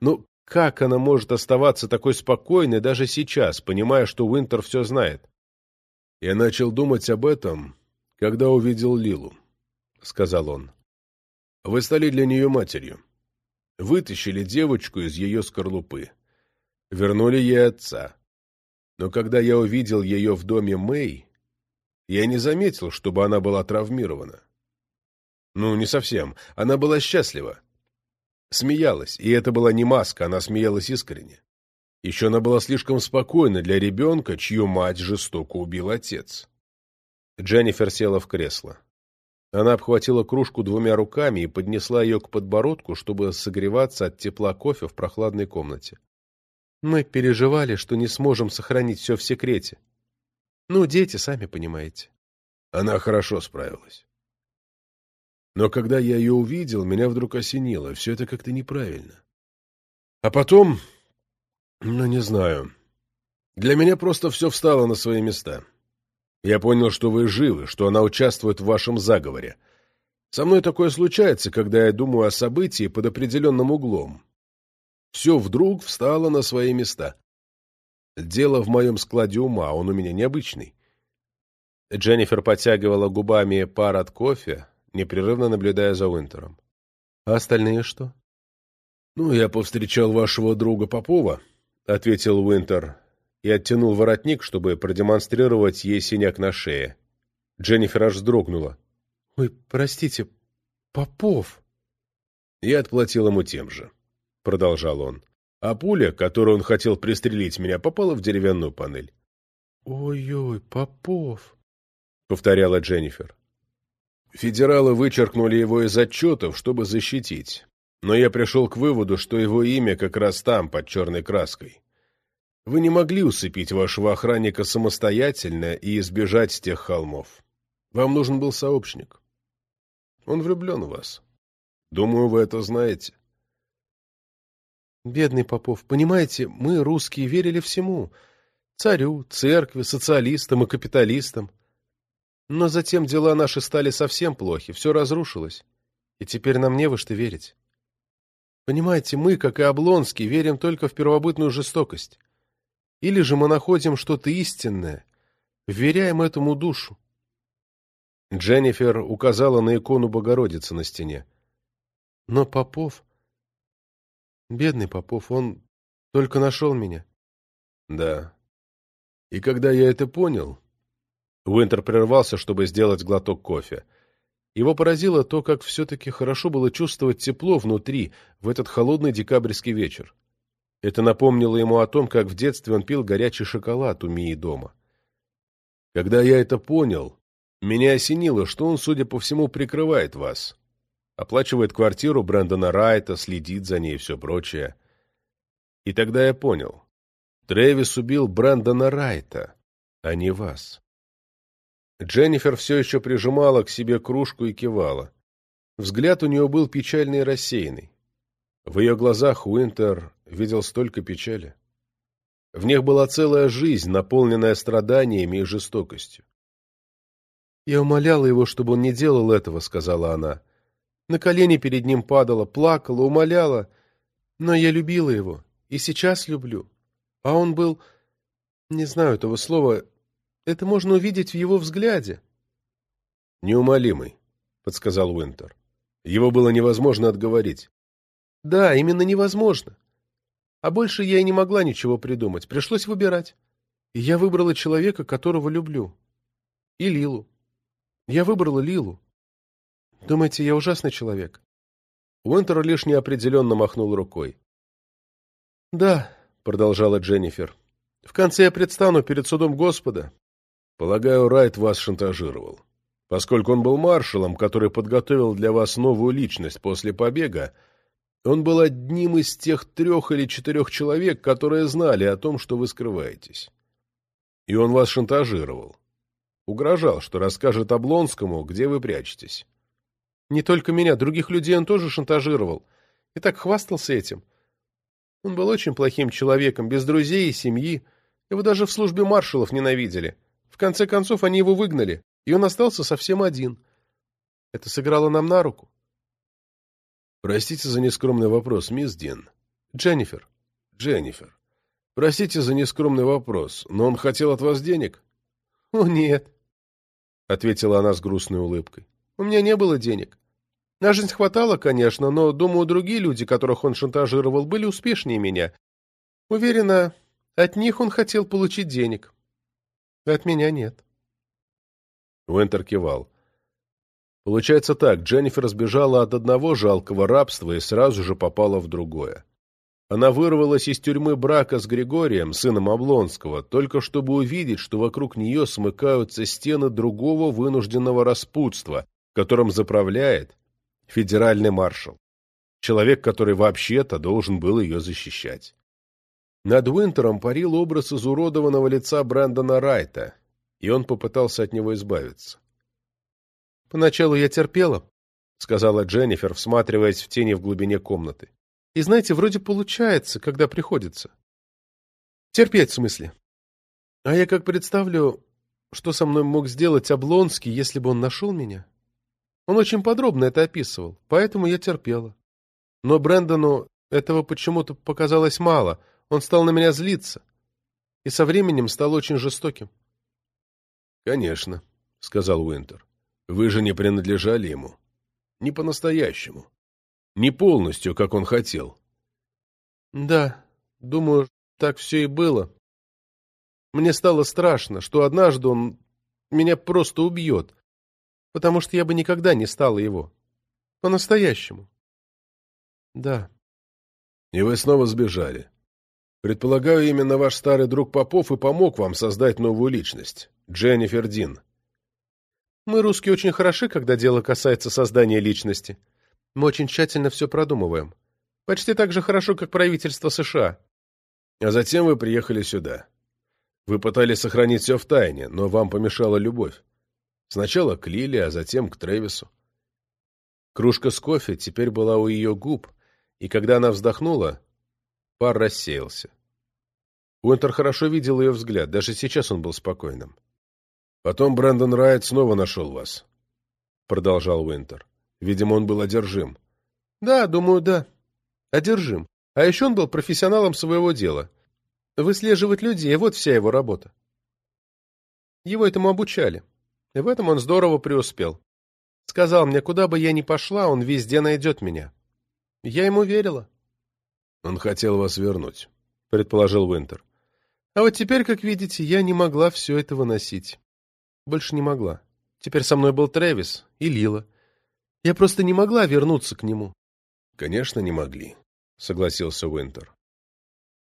Ну, как она может оставаться такой спокойной даже сейчас, понимая, что Уинтер все знает? «Я начал думать об этом, когда увидел Лилу», — сказал он. «Вы стали для нее матерью. Вытащили девочку из ее скорлупы. Вернули ей отца. Но когда я увидел ее в доме Мэй, я не заметил, чтобы она была травмирована. Ну, не совсем. Она была счастлива. Смеялась, и это была не маска, она смеялась искренне. Еще она была слишком спокойна для ребенка, чью мать жестоко убил отец. Дженнифер села в кресло. Она обхватила кружку двумя руками и поднесла ее к подбородку, чтобы согреваться от тепла кофе в прохладной комнате. Мы переживали, что не сможем сохранить все в секрете. Ну, дети, сами понимаете. Она хорошо справилась. Но когда я ее увидел, меня вдруг осенило. Все это как-то неправильно. А потом... Ну, не знаю. Для меня просто все встало на свои места. Я понял, что вы живы, что она участвует в вашем заговоре. Со мной такое случается, когда я думаю о событии под определенным углом, все вдруг встало на свои места. Дело в моем складе ума, он у меня необычный. Дженнифер подтягивала губами пар от кофе, непрерывно наблюдая за Уинтером. — А остальные что? — Ну, я повстречал вашего друга Попова, — ответил Уинтер и оттянул воротник, чтобы продемонстрировать ей синяк на шее. Дженнифер аж вздрогнула. — Ой, простите, Попов. Я отплатил ему тем же продолжал он. А пуля, которую он хотел пристрелить меня, попала в деревянную панель. «Ой-ой, Попов!» — повторяла Дженнифер. Федералы вычеркнули его из отчетов, чтобы защитить. Но я пришел к выводу, что его имя как раз там, под черной краской. Вы не могли усыпить вашего охранника самостоятельно и избежать с тех холмов. Вам нужен был сообщник. Он влюблен в вас. Думаю, вы это знаете. Бедный Попов, понимаете, мы, русские, верили всему. Царю, церкви, социалистам и капиталистам. Но затем дела наши стали совсем плохи, все разрушилось. И теперь нам не во что верить. Понимаете, мы, как и Облонский, верим только в первобытную жестокость. Или же мы находим что-то истинное, вверяем этому душу. Дженнифер указала на икону Богородицы на стене. Но Попов... Бедный Попов, он только нашел меня. Да. И когда я это понял... Уинтер прервался, чтобы сделать глоток кофе. Его поразило то, как все-таки хорошо было чувствовать тепло внутри в этот холодный декабрьский вечер. Это напомнило ему о том, как в детстве он пил горячий шоколад у Мии дома. Когда я это понял, меня осенило, что он, судя по всему, прикрывает вас. Оплачивает квартиру Брэндона Райта, следит за ней и все прочее. И тогда я понял. Трэвис убил Брэндона Райта, а не вас. Дженнифер все еще прижимала к себе кружку и кивала. Взгляд у нее был печальный и рассеянный. В ее глазах Уинтер видел столько печали. В них была целая жизнь, наполненная страданиями и жестокостью. «Я умоляла его, чтобы он не делал этого», — сказала она. На колени перед ним падала, плакала, умоляла. Но я любила его, и сейчас люблю. А он был... Не знаю этого слова, это можно увидеть в его взгляде. «Неумолимый», — подсказал Уинтер. Его было невозможно отговорить. «Да, именно невозможно. А больше я и не могла ничего придумать. Пришлось выбирать. И я выбрала человека, которого люблю. И Лилу. Я выбрала Лилу. Думаете, я ужасный человек?» Уинтер лишь неопределенно махнул рукой. «Да», — продолжала Дженнифер, — «в конце я предстану перед судом Господа, Полагаю, Райт вас шантажировал. Поскольку он был маршалом, который подготовил для вас новую личность после побега, он был одним из тех трех или четырех человек, которые знали о том, что вы скрываетесь. И он вас шантажировал. Угрожал, что расскажет Облонскому, где вы прячетесь. Не только меня, других людей он тоже шантажировал. И так хвастался этим. Он был очень плохим человеком, без друзей и семьи. Его даже в службе маршалов ненавидели. В конце концов, они его выгнали, и он остался совсем один. Это сыграло нам на руку. Простите за нескромный вопрос, мисс Дин. Дженнифер. Дженнифер. Простите за нескромный вопрос, но он хотел от вас денег? О, нет, — ответила она с грустной улыбкой. У меня не было денег. На жизнь хватало, конечно, но, думаю, другие люди, которых он шантажировал, были успешнее меня. Уверена, от них он хотел получить денег. От меня нет. Уэнтер кивал. Получается так, Дженнифер сбежала от одного жалкого рабства и сразу же попала в другое. Она вырвалась из тюрьмы брака с Григорием, сыном Облонского, только чтобы увидеть, что вокруг нее смыкаются стены другого вынужденного распутства, которым заправляет федеральный маршал. Человек, который вообще-то должен был ее защищать. Над Уинтером парил образ изуродованного лица Брэндона Райта, и он попытался от него избавиться. «Поначалу я терпела», — сказала Дженнифер, всматриваясь в тени в глубине комнаты. «И знаете, вроде получается, когда приходится. Терпеть в смысле. А я как представлю, что со мной мог сделать Облонский, если бы он нашел меня? Он очень подробно это описывал, поэтому я терпела. Но Брэндону этого почему-то показалось мало — он стал на меня злиться. И со временем стал очень жестоким. «Конечно», — сказал Уинтер. «Вы же не принадлежали ему. Не по-настоящему. Не полностью, как он хотел». «Да, думаю, так все и было. Мне стало страшно, что однажды он меня просто убьет, потому что я бы никогда не стала его. По-настоящему. Да». «И вы снова сбежали?» Предполагаю, именно ваш старый друг Попов и помог вам создать новую личность, Дженнифер Дин. Мы, русские, очень хороши, когда дело касается создания личности. Мы очень тщательно все продумываем. Почти так же хорошо, как правительство США. А затем вы приехали сюда. Вы пытались сохранить все в тайне, но вам помешала любовь. Сначала к Лиле, а затем к Трэвису. Кружка с кофе теперь была у ее губ, и когда она вздохнула, пар рассеялся. Уинтер хорошо видел ее взгляд, даже сейчас он был спокойным. «Потом Брэндон Райт снова нашел вас», — продолжал Уинтер. «Видимо, он был одержим». «Да, думаю, да. Одержим. А еще он был профессионалом своего дела. Выслеживать людей — вот вся его работа. Его этому обучали. И в этом он здорово преуспел. Сказал мне, куда бы я ни пошла, он везде найдет меня. Я ему верила». «Он хотел вас вернуть», — предположил Уинтер. А вот теперь, как видите, я не могла все это выносить. Больше не могла. Теперь со мной был Трэвис и Лила. Я просто не могла вернуться к нему. Конечно, не могли, согласился Уинтер.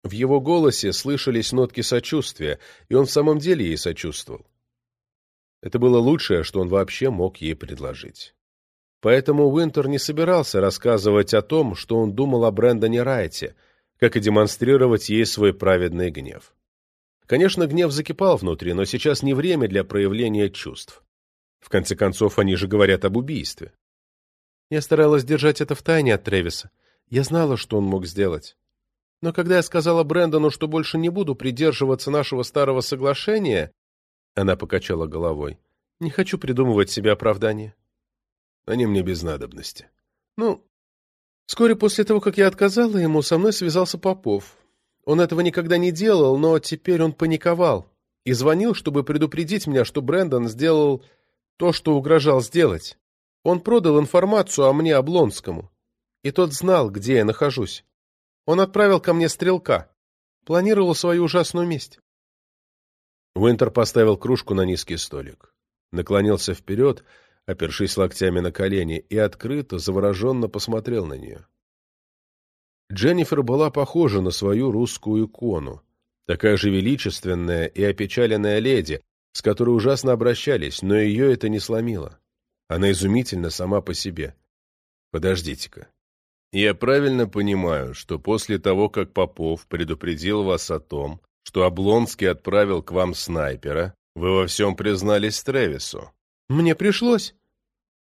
В его голосе слышались нотки сочувствия, и он в самом деле ей сочувствовал. Это было лучшее, что он вообще мог ей предложить. Поэтому Уинтер не собирался рассказывать о том, что он думал о Брэндоне Райте, как и демонстрировать ей свой праведный гнев. Конечно, гнев закипал внутри, но сейчас не время для проявления чувств. В конце концов, они же говорят об убийстве. Я старалась держать это в тайне от Тревиса. Я знала, что он мог сделать. Но когда я сказала Брэндону, что больше не буду придерживаться нашего старого соглашения, она покачала головой. Не хочу придумывать себе оправдания. Они мне без надобности. Ну, вскоре после того, как я отказала ему, со мной связался Попов. Он этого никогда не делал, но теперь он паниковал и звонил, чтобы предупредить меня, что Брэндон сделал то, что угрожал сделать. Он продал информацию о мне Облонскому, и тот знал, где я нахожусь. Он отправил ко мне стрелка. Планировал свою ужасную месть. Уинтер поставил кружку на низкий столик. Наклонился вперед, опершись локтями на колени, и открыто, завороженно посмотрел на нее. Дженнифер была похожа на свою русскую икону, такая же величественная и опечаленная леди, с которой ужасно обращались, но ее это не сломило. Она изумительна сама по себе. Подождите-ка. Я правильно понимаю, что после того, как Попов предупредил вас о том, что Облонский отправил к вам снайпера, вы во всем признались Тревису? Мне пришлось.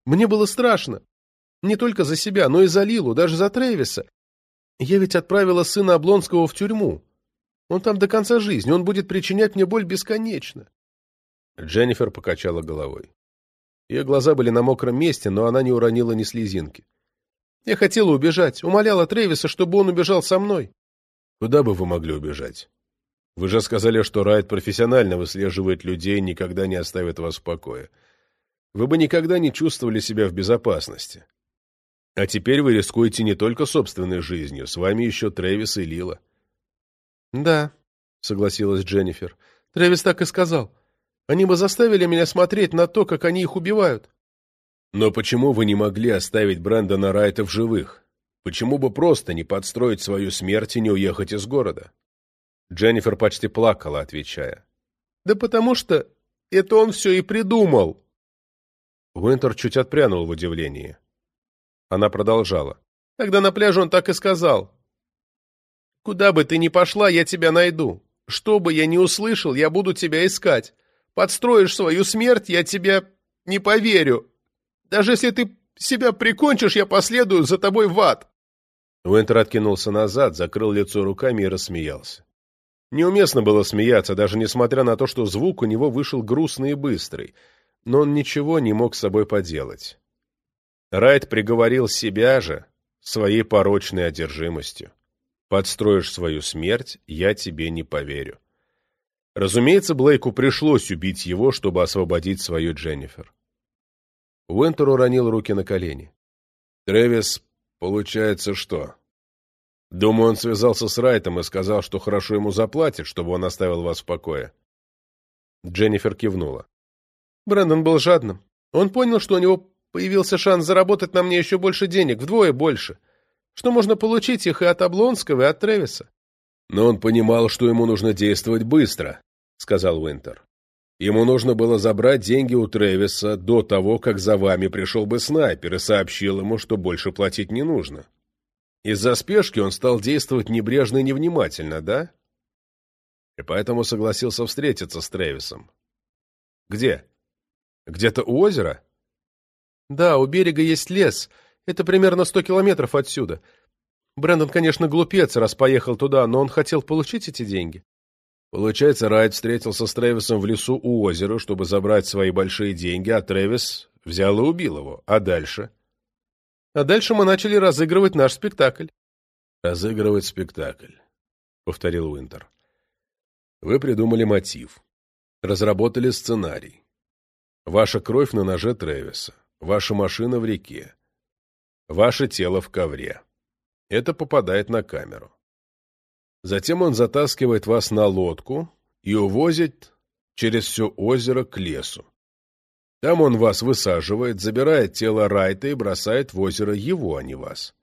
Мне было страшно. Не только за себя, но и за Лилу, даже за Тревиса. Я ведь отправила сына Облонского в тюрьму. Он там до конца жизни, он будет причинять мне боль бесконечно. Дженнифер покачала головой. Ее глаза были на мокром месте, но она не уронила ни слезинки. Я хотела убежать, умоляла Тревиса, чтобы он убежал со мной. Куда бы вы могли убежать? Вы же сказали, что Райт профессионально выслеживает людей и никогда не оставит вас в покое. Вы бы никогда не чувствовали себя в безопасности. А теперь вы рискуете не только собственной жизнью, с вами еще Трэвис и Лила. — Да, — согласилась Дженнифер. — Трэвис так и сказал. Они бы заставили меня смотреть на то, как они их убивают. Но почему вы не могли оставить Брэндона Райта в живых? Почему бы просто не подстроить свою смерть и не уехать из города? Дженнифер почти плакала, отвечая. Да потому что это он все и придумал. Уинтер чуть отпрянул в удивлении. Она продолжала. Тогда на пляже он так и сказал. Куда бы ты ни пошла, я тебя найду. Что бы я ни услышал, я буду тебя искать. Подстроишь свою смерть, я тебе не поверю. Даже если ты себя прикончишь, я последую за тобой в ад. Уинтер откинулся назад, закрыл лицо руками и рассмеялся. Неуместно было смеяться, даже несмотря на то, что звук у него вышел грустный и быстрый, но он ничего не мог с собой поделать. Райт приговорил себя же своей порочной одержимостью. Подстроишь свою смерть, я тебе не поверю. Разумеется, Блейку пришлось убить его, чтобы освободить свою Дженнифер. Уинтер уронил руки на колени. Трэвис, получается, что? Думаю, он связался с Райтом и сказал, что хорошо ему заплатит, чтобы он оставил вас в покое. Дженнифер кивнула. Брэндон был жадным. Он понял, что у него появился шанс заработать на мне еще больше денег, вдвое больше. Что можно получить их и от Облонского, и от Трэвиса. Но он понимал, что ему нужно действовать быстро, сказал Уинтер. Ему нужно было забрать деньги у Трэвиса до того, как за вами пришел бы снайпер и сообщил ему, что больше платить не нужно. Из-за спешки он стал действовать небрежно и невнимательно, да? И поэтому согласился встретиться с Трэвисом. Где? Где-то у озера? Да, у берега есть лес. Это примерно сто километров отсюда. Брэндон, конечно, глупец, раз поехал туда, но он хотел получить эти деньги. Получается, Райт встретился с Трэвисом в лесу у озера, чтобы забрать свои большие деньги, а Трэвис взял и убил его. А дальше? А дальше мы начали разыгрывать наш спектакль. Разыгрывать спектакль, повторил Уинтер. Вы придумали мотив. Разработали сценарий. Ваша кровь на ноже Трэвиса. Ваша машина в реке. Ваше тело в ковре. Это попадает на камеру. Затем он затаскивает вас на лодку и увозит через все озеро к лесу. Там он вас высаживает, забирает тело Райта и бросает в озеро его, а не вас.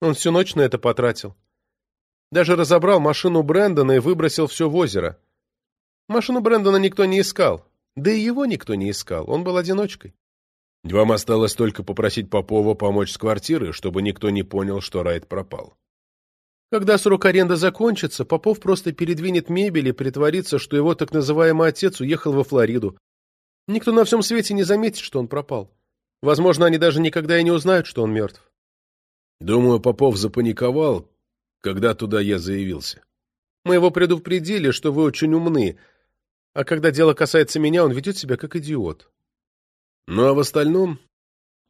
Он всю ночь на это потратил. Даже разобрал машину Брэндона и выбросил все в озеро. Машину Брэндона никто не искал. Да и его никто не искал. Он был одиночкой. Вам осталось только попросить Попова помочь с квартирой, чтобы никто не понял, что Райт пропал. Когда срок аренды закончится, Попов просто передвинет мебель и притворится, что его так называемый отец уехал во Флориду. Никто на всем свете не заметит, что он пропал. Возможно, они даже никогда и не узнают, что он мертв. Думаю, Попов запаниковал, когда туда я заявился. Мы его предупредили, что вы очень умны, а когда дело касается меня, он ведет себя как идиот. Ну а в остальном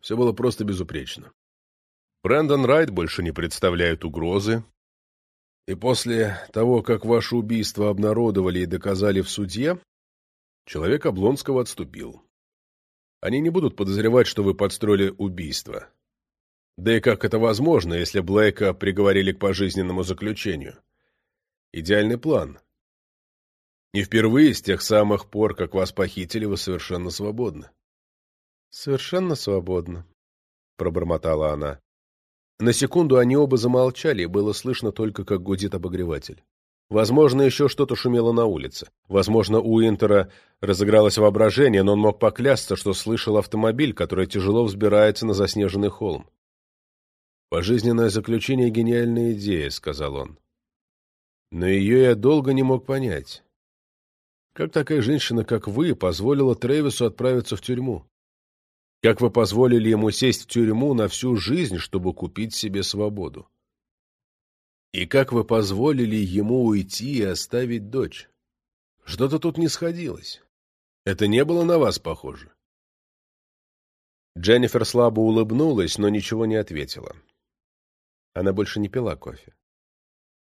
все было просто безупречно. Брэндон Райт больше не представляет угрозы. И после того, как ваше убийство обнародовали и доказали в суде, человек Облонского отступил. Они не будут подозревать, что вы подстроили убийство. Да и как это возможно, если Блэка приговорили к пожизненному заключению? Идеальный план. И впервые с тех самых пор, как вас похитили, вы совершенно свободны. «Совершенно свободно», — пробормотала она. На секунду они оба замолчали, и было слышно только, как гудит обогреватель. Возможно, еще что-то шумело на улице. Возможно, у Интера разыгралось воображение, но он мог поклясться, что слышал автомобиль, который тяжело взбирается на заснеженный холм. «Пожизненное заключение — гениальная идея», — сказал он. «Но ее я долго не мог понять. Как такая женщина, как вы, позволила Трэвису отправиться в тюрьму? Как вы позволили ему сесть в тюрьму на всю жизнь, чтобы купить себе свободу? И как вы позволили ему уйти и оставить дочь? Что-то тут не сходилось. Это не было на вас похоже. Дженнифер слабо улыбнулась, но ничего не ответила. Она больше не пила кофе.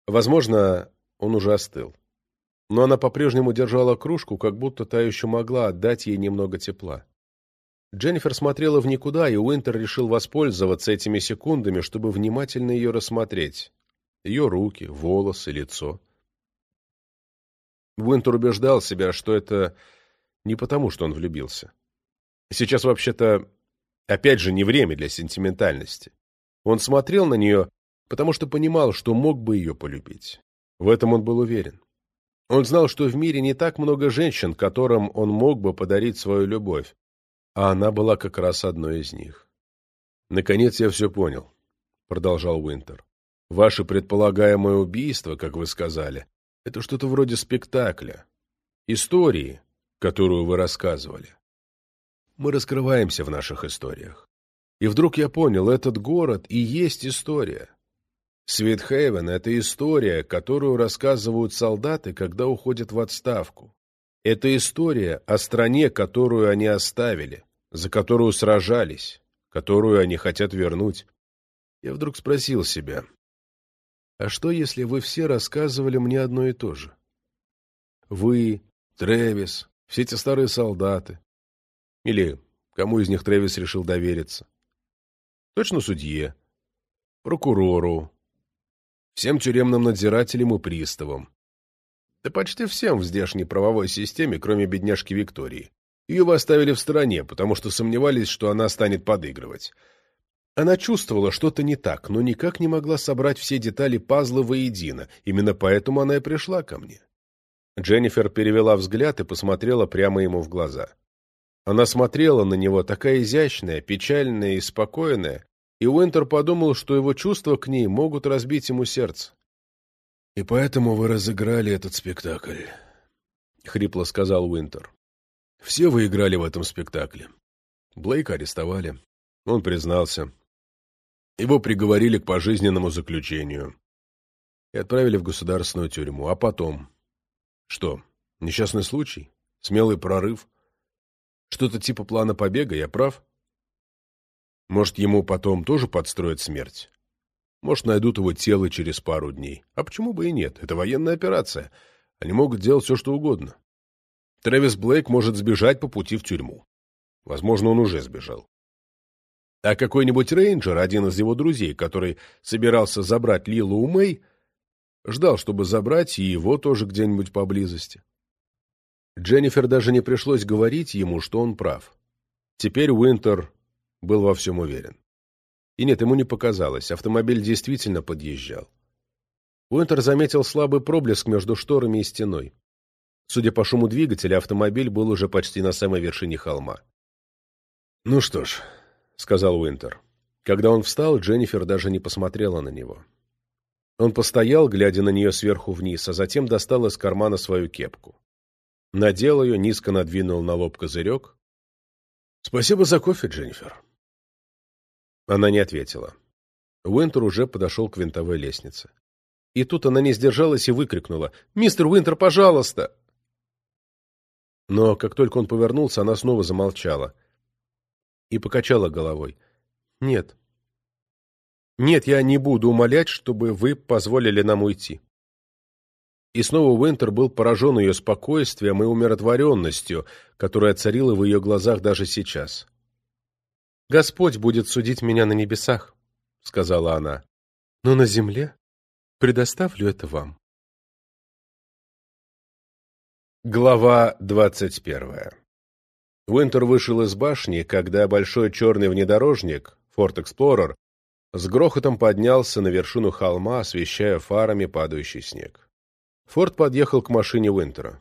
Возможно, он уже остыл. Но она по-прежнему держала кружку, как будто та еще могла отдать ей немного тепла. Дженнифер смотрела в никуда, и Уинтер решил воспользоваться этими секундами, чтобы внимательно ее рассмотреть. Ее руки, волосы, лицо. Уинтер убеждал себя, что это не потому, что он влюбился. Сейчас вообще-то, опять же, не время для сентиментальности. Он смотрел на нее, потому что понимал, что мог бы ее полюбить. В этом он был уверен. Он знал, что в мире не так много женщин, которым он мог бы подарить свою любовь а она была как раз одной из них. «Наконец я все понял», — продолжал Уинтер. «Ваше предполагаемое убийство, как вы сказали, это что-то вроде спектакля, истории, которую вы рассказывали. Мы раскрываемся в наших историях. И вдруг я понял, этот город и есть история. Свитхейвен — это история, которую рассказывают солдаты, когда уходят в отставку. Это история о стране, которую они оставили, за которую сражались, которую они хотят вернуть. Я вдруг спросил себя, а что, если вы все рассказывали мне одно и то же? Вы, Трэвис, все эти старые солдаты. Или кому из них Трэвис решил довериться? Точно судье, прокурору, всем тюремным надзирателям и приставам. Да почти всем в здешней правовой системе, кроме бедняжки Виктории. Ее оставили в стороне, потому что сомневались, что она станет подыгрывать. Она чувствовала что-то не так, но никак не могла собрать все детали пазла воедино. Именно поэтому она и пришла ко мне. Дженнифер перевела взгляд и посмотрела прямо ему в глаза. Она смотрела на него, такая изящная, печальная и спокойная, и Уинтер подумал, что его чувства к ней могут разбить ему сердце. «И поэтому вы разыграли этот спектакль», — хрипло сказал Уинтер. «Все вы играли в этом спектакле. Блейка арестовали. Он признался. Его приговорили к пожизненному заключению и отправили в государственную тюрьму. А потом? Что, несчастный случай? Смелый прорыв? Что-то типа плана побега, я прав? Может, ему потом тоже подстроят смерть? Может, найдут его тело через пару дней. А почему бы и нет? Это военная операция. Они могут делать все, что угодно. Трэвис Блейк может сбежать по пути в тюрьму. Возможно, он уже сбежал. А какой-нибудь рейнджер, один из его друзей, который собирался забрать Лилу у Мэй, ждал, чтобы забрать и его тоже где-нибудь поблизости. Дженнифер даже не пришлось говорить ему, что он прав. Теперь Уинтер был во всем уверен. И нет, ему не показалось, автомобиль действительно подъезжал. Уинтер заметил слабый проблеск между шторами и стеной. Судя по шуму двигателя, автомобиль был уже почти на самой вершине холма. «Ну что ж», — сказал Уинтер. Когда он встал, Дженнифер даже не посмотрела на него. Он постоял, глядя на нее сверху вниз, а затем достал из кармана свою кепку. Надел ее, низко надвинул на лоб козырек. «Спасибо за кофе, Дженнифер». Она не ответила. Уинтер уже подошел к винтовой лестнице. И тут она не сдержалась и выкрикнула «Мистер Уинтер, пожалуйста!» Но как только он повернулся, она снова замолчала и покачала головой. «Нет, нет, я не буду умолять, чтобы вы позволили нам уйти. И снова Уинтер был поражен ее спокойствием и умиротворенностью, которая царила в ее глазах даже сейчас. «Господь будет судить меня на небесах», — сказала она, — «но на земле предоставлю это вам». Глава двадцать первая Уинтер вышел из башни, когда большой черный внедорожник, Форд Эксплорер, с грохотом поднялся на вершину холма, освещая фарами падающий снег. Форд подъехал к машине Уинтера.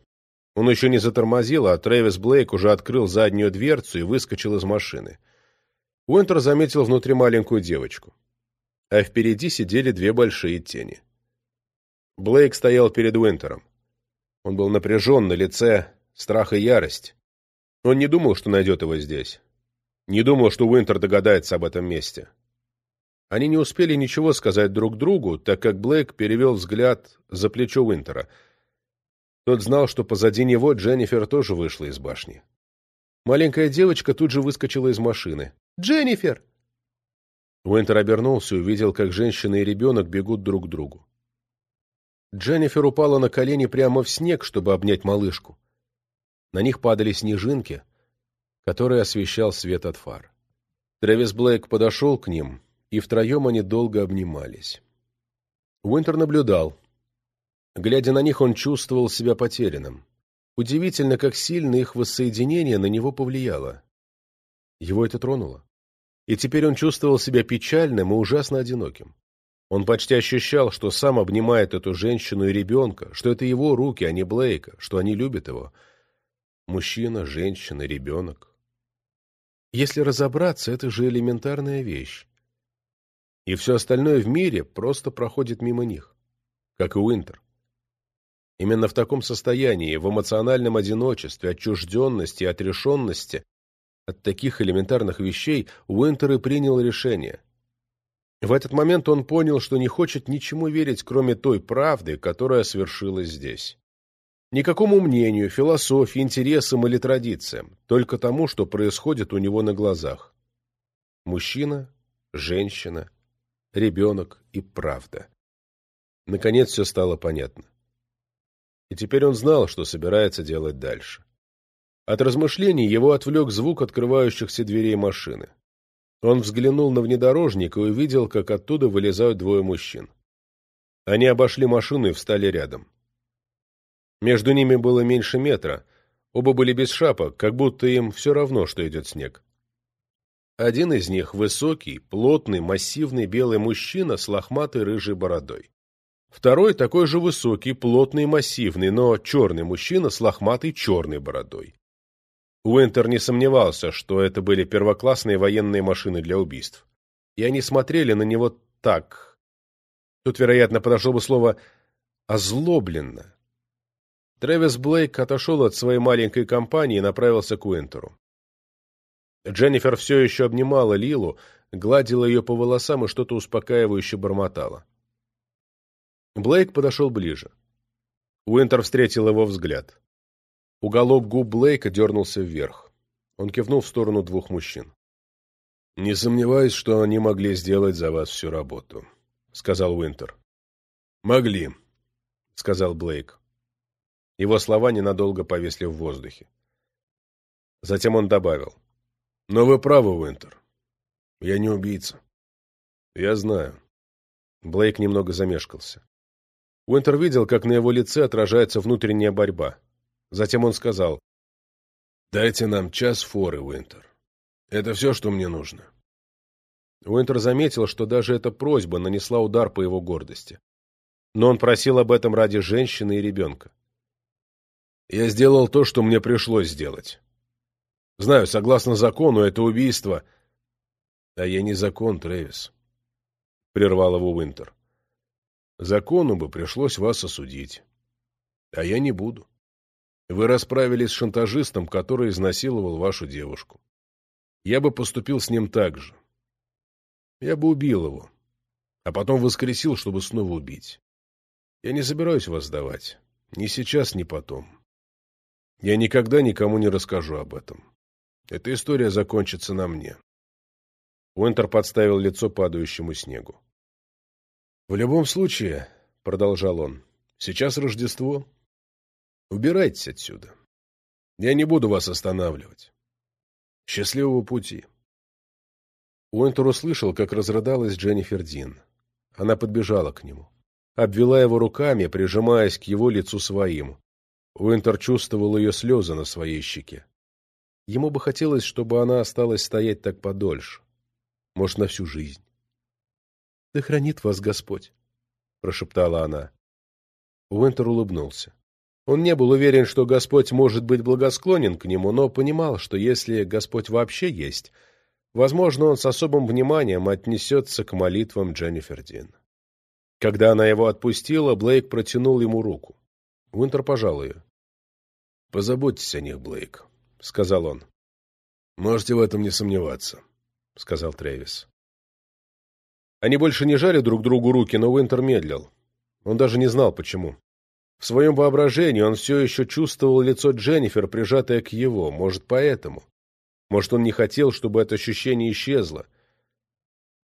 Он еще не затормозил, а Трэвис Блейк уже открыл заднюю дверцу и выскочил из машины. Уинтер заметил внутри маленькую девочку. А впереди сидели две большие тени. Блейк стоял перед Уинтером. Он был напряжен на лице, страх и ярость. Он не думал, что найдет его здесь. Не думал, что Уинтер догадается об этом месте. Они не успели ничего сказать друг другу, так как Блейк перевел взгляд за плечо Уинтера. Тот знал, что позади него Дженнифер тоже вышла из башни. Маленькая девочка тут же выскочила из машины. «Дженнифер!» Уинтер обернулся и увидел, как женщина и ребенок бегут друг к другу. Дженнифер упала на колени прямо в снег, чтобы обнять малышку. На них падали снежинки, которые освещал свет от фар. Трэвис Блейк подошел к ним и втроем они долго обнимались. Уинтер наблюдал. Глядя на них, он чувствовал себя потерянным. Удивительно, как сильно их воссоединение на него повлияло. Его это тронуло. И теперь он чувствовал себя печальным и ужасно одиноким. Он почти ощущал, что сам обнимает эту женщину и ребенка, что это его руки, а не Блейка, что они любят его. Мужчина, женщина, ребенок. Если разобраться, это же элементарная вещь и все остальное в мире просто проходит мимо них, как и Уинтер. Именно в таком состоянии, в эмоциональном одиночестве, отчужденности и отрешенности от таких элементарных вещей Уинтер и принял решение. В этот момент он понял, что не хочет ничему верить, кроме той правды, которая свершилась здесь. Никакому мнению, философии, интересам или традициям, только тому, что происходит у него на глазах. Мужчина, женщина, ребенок и правда. Наконец все стало понятно. И теперь он знал, что собирается делать дальше. От размышлений его отвлек звук открывающихся дверей машины. Он взглянул на внедорожник и увидел, как оттуда вылезают двое мужчин. Они обошли машину и встали рядом. Между ними было меньше метра, оба были без шапок, как будто им все равно, что идет снег. Один из них – высокий, плотный, массивный белый мужчина с лохматой рыжей бородой. Второй – такой же высокий, плотный, массивный, но черный мужчина с лохматой черной бородой. Уинтер не сомневался, что это были первоклассные военные машины для убийств. И они смотрели на него так. Тут, вероятно, подошло бы слово «озлобленно». Трэвис Блейк отошел от своей маленькой компании и направился к Уинтеру. Дженнифер все еще обнимала Лилу, гладила ее по волосам и что-то успокаивающе бормотала. Блейк подошел ближе. Уинтер встретил его взгляд. Уголок губ Блейка дернулся вверх. Он кивнул в сторону двух мужчин. «Не сомневаюсь, что они могли сделать за вас всю работу», — сказал Уинтер. «Могли», — сказал Блейк. Его слова ненадолго повесли в воздухе. Затем он добавил. Но вы правы, Уинтер. Я не убийца. Я знаю. Блейк немного замешкался. Уинтер видел, как на его лице отражается внутренняя борьба. Затем он сказал, «Дайте нам час форы, Уинтер. Это все, что мне нужно». Уинтер заметил, что даже эта просьба нанесла удар по его гордости. Но он просил об этом ради женщины и ребенка. «Я сделал то, что мне пришлось сделать. Знаю, согласно закону, это убийство...» «А я не закон, Трэвис», — прервал его Уинтер. «Закону бы пришлось вас осудить. А я не буду. Вы расправились с шантажистом, который изнасиловал вашу девушку. Я бы поступил с ним так же. Я бы убил его, а потом воскресил, чтобы снова убить. Я не собираюсь вас сдавать. Ни сейчас, ни потом. Я никогда никому не расскажу об этом. Эта история закончится на мне. Уинтер подставил лицо падающему снегу. «В любом случае, — продолжал он, — сейчас Рождество. Убирайтесь отсюда. Я не буду вас останавливать. Счастливого пути!» Уинтер услышал, как разрыдалась Дженнифер Дин. Она подбежала к нему. Обвела его руками, прижимаясь к его лицу своим. Уинтер чувствовал ее слезы на своей щеке. Ему бы хотелось, чтобы она осталась стоять так подольше. Может, на всю жизнь. — Да хранит вас Господь, — прошептала она. Уинтер улыбнулся. Он не был уверен, что Господь может быть благосклонен к нему, но понимал, что если Господь вообще есть, возможно, он с особым вниманием отнесется к молитвам Дженнифер Дин. Когда она его отпустила, Блейк протянул ему руку. Уинтер пожал ее. — Позаботьтесь о них, Блейк, — сказал он. — Можете в этом не сомневаться, — сказал Трэвис. Они больше не жали друг другу руки, но Уинтер медлил. Он даже не знал, почему. В своем воображении он все еще чувствовал лицо Дженнифер, прижатое к его, может, поэтому. Может, он не хотел, чтобы это ощущение исчезло.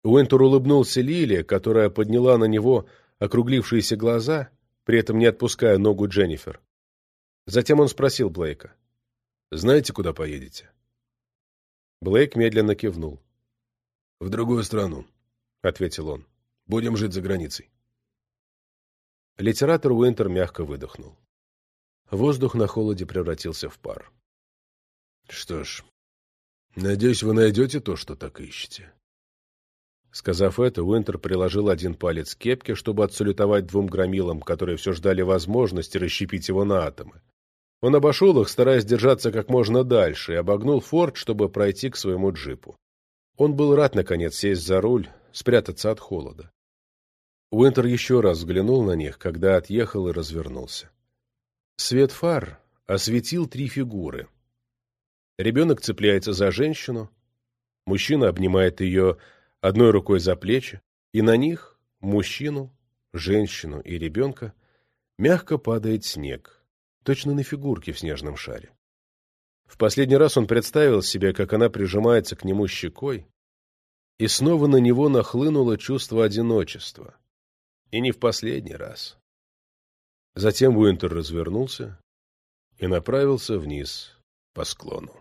Уинтер улыбнулся Лиле, которая подняла на него округлившиеся глаза, при этом не отпуская ногу Дженнифер. Затем он спросил Блейка. «Знаете, куда поедете?» Блейк медленно кивнул. «В другую страну», — ответил он. «Будем жить за границей». Литератор Уинтер мягко выдохнул. Воздух на холоде превратился в пар. «Что ж, надеюсь, вы найдете то, что так ищете». Сказав это, Уинтер приложил один палец к кепке, чтобы отсалютовать двум громилам, которые все ждали возможности расщепить его на атомы. Он обошел их, стараясь держаться как можно дальше, и обогнул форт, чтобы пройти к своему джипу. Он был рад, наконец, сесть за руль, спрятаться от холода. Уинтер еще раз взглянул на них, когда отъехал и развернулся. Свет фар осветил три фигуры. Ребенок цепляется за женщину, мужчина обнимает ее одной рукой за плечи, и на них, мужчину, женщину и ребенка, мягко падает снег, точно на фигурке в снежном шаре. В последний раз он представил себе, как она прижимается к нему щекой, и снова на него нахлынуло чувство одиночества. И не в последний раз. Затем Уинтер развернулся и направился вниз по склону.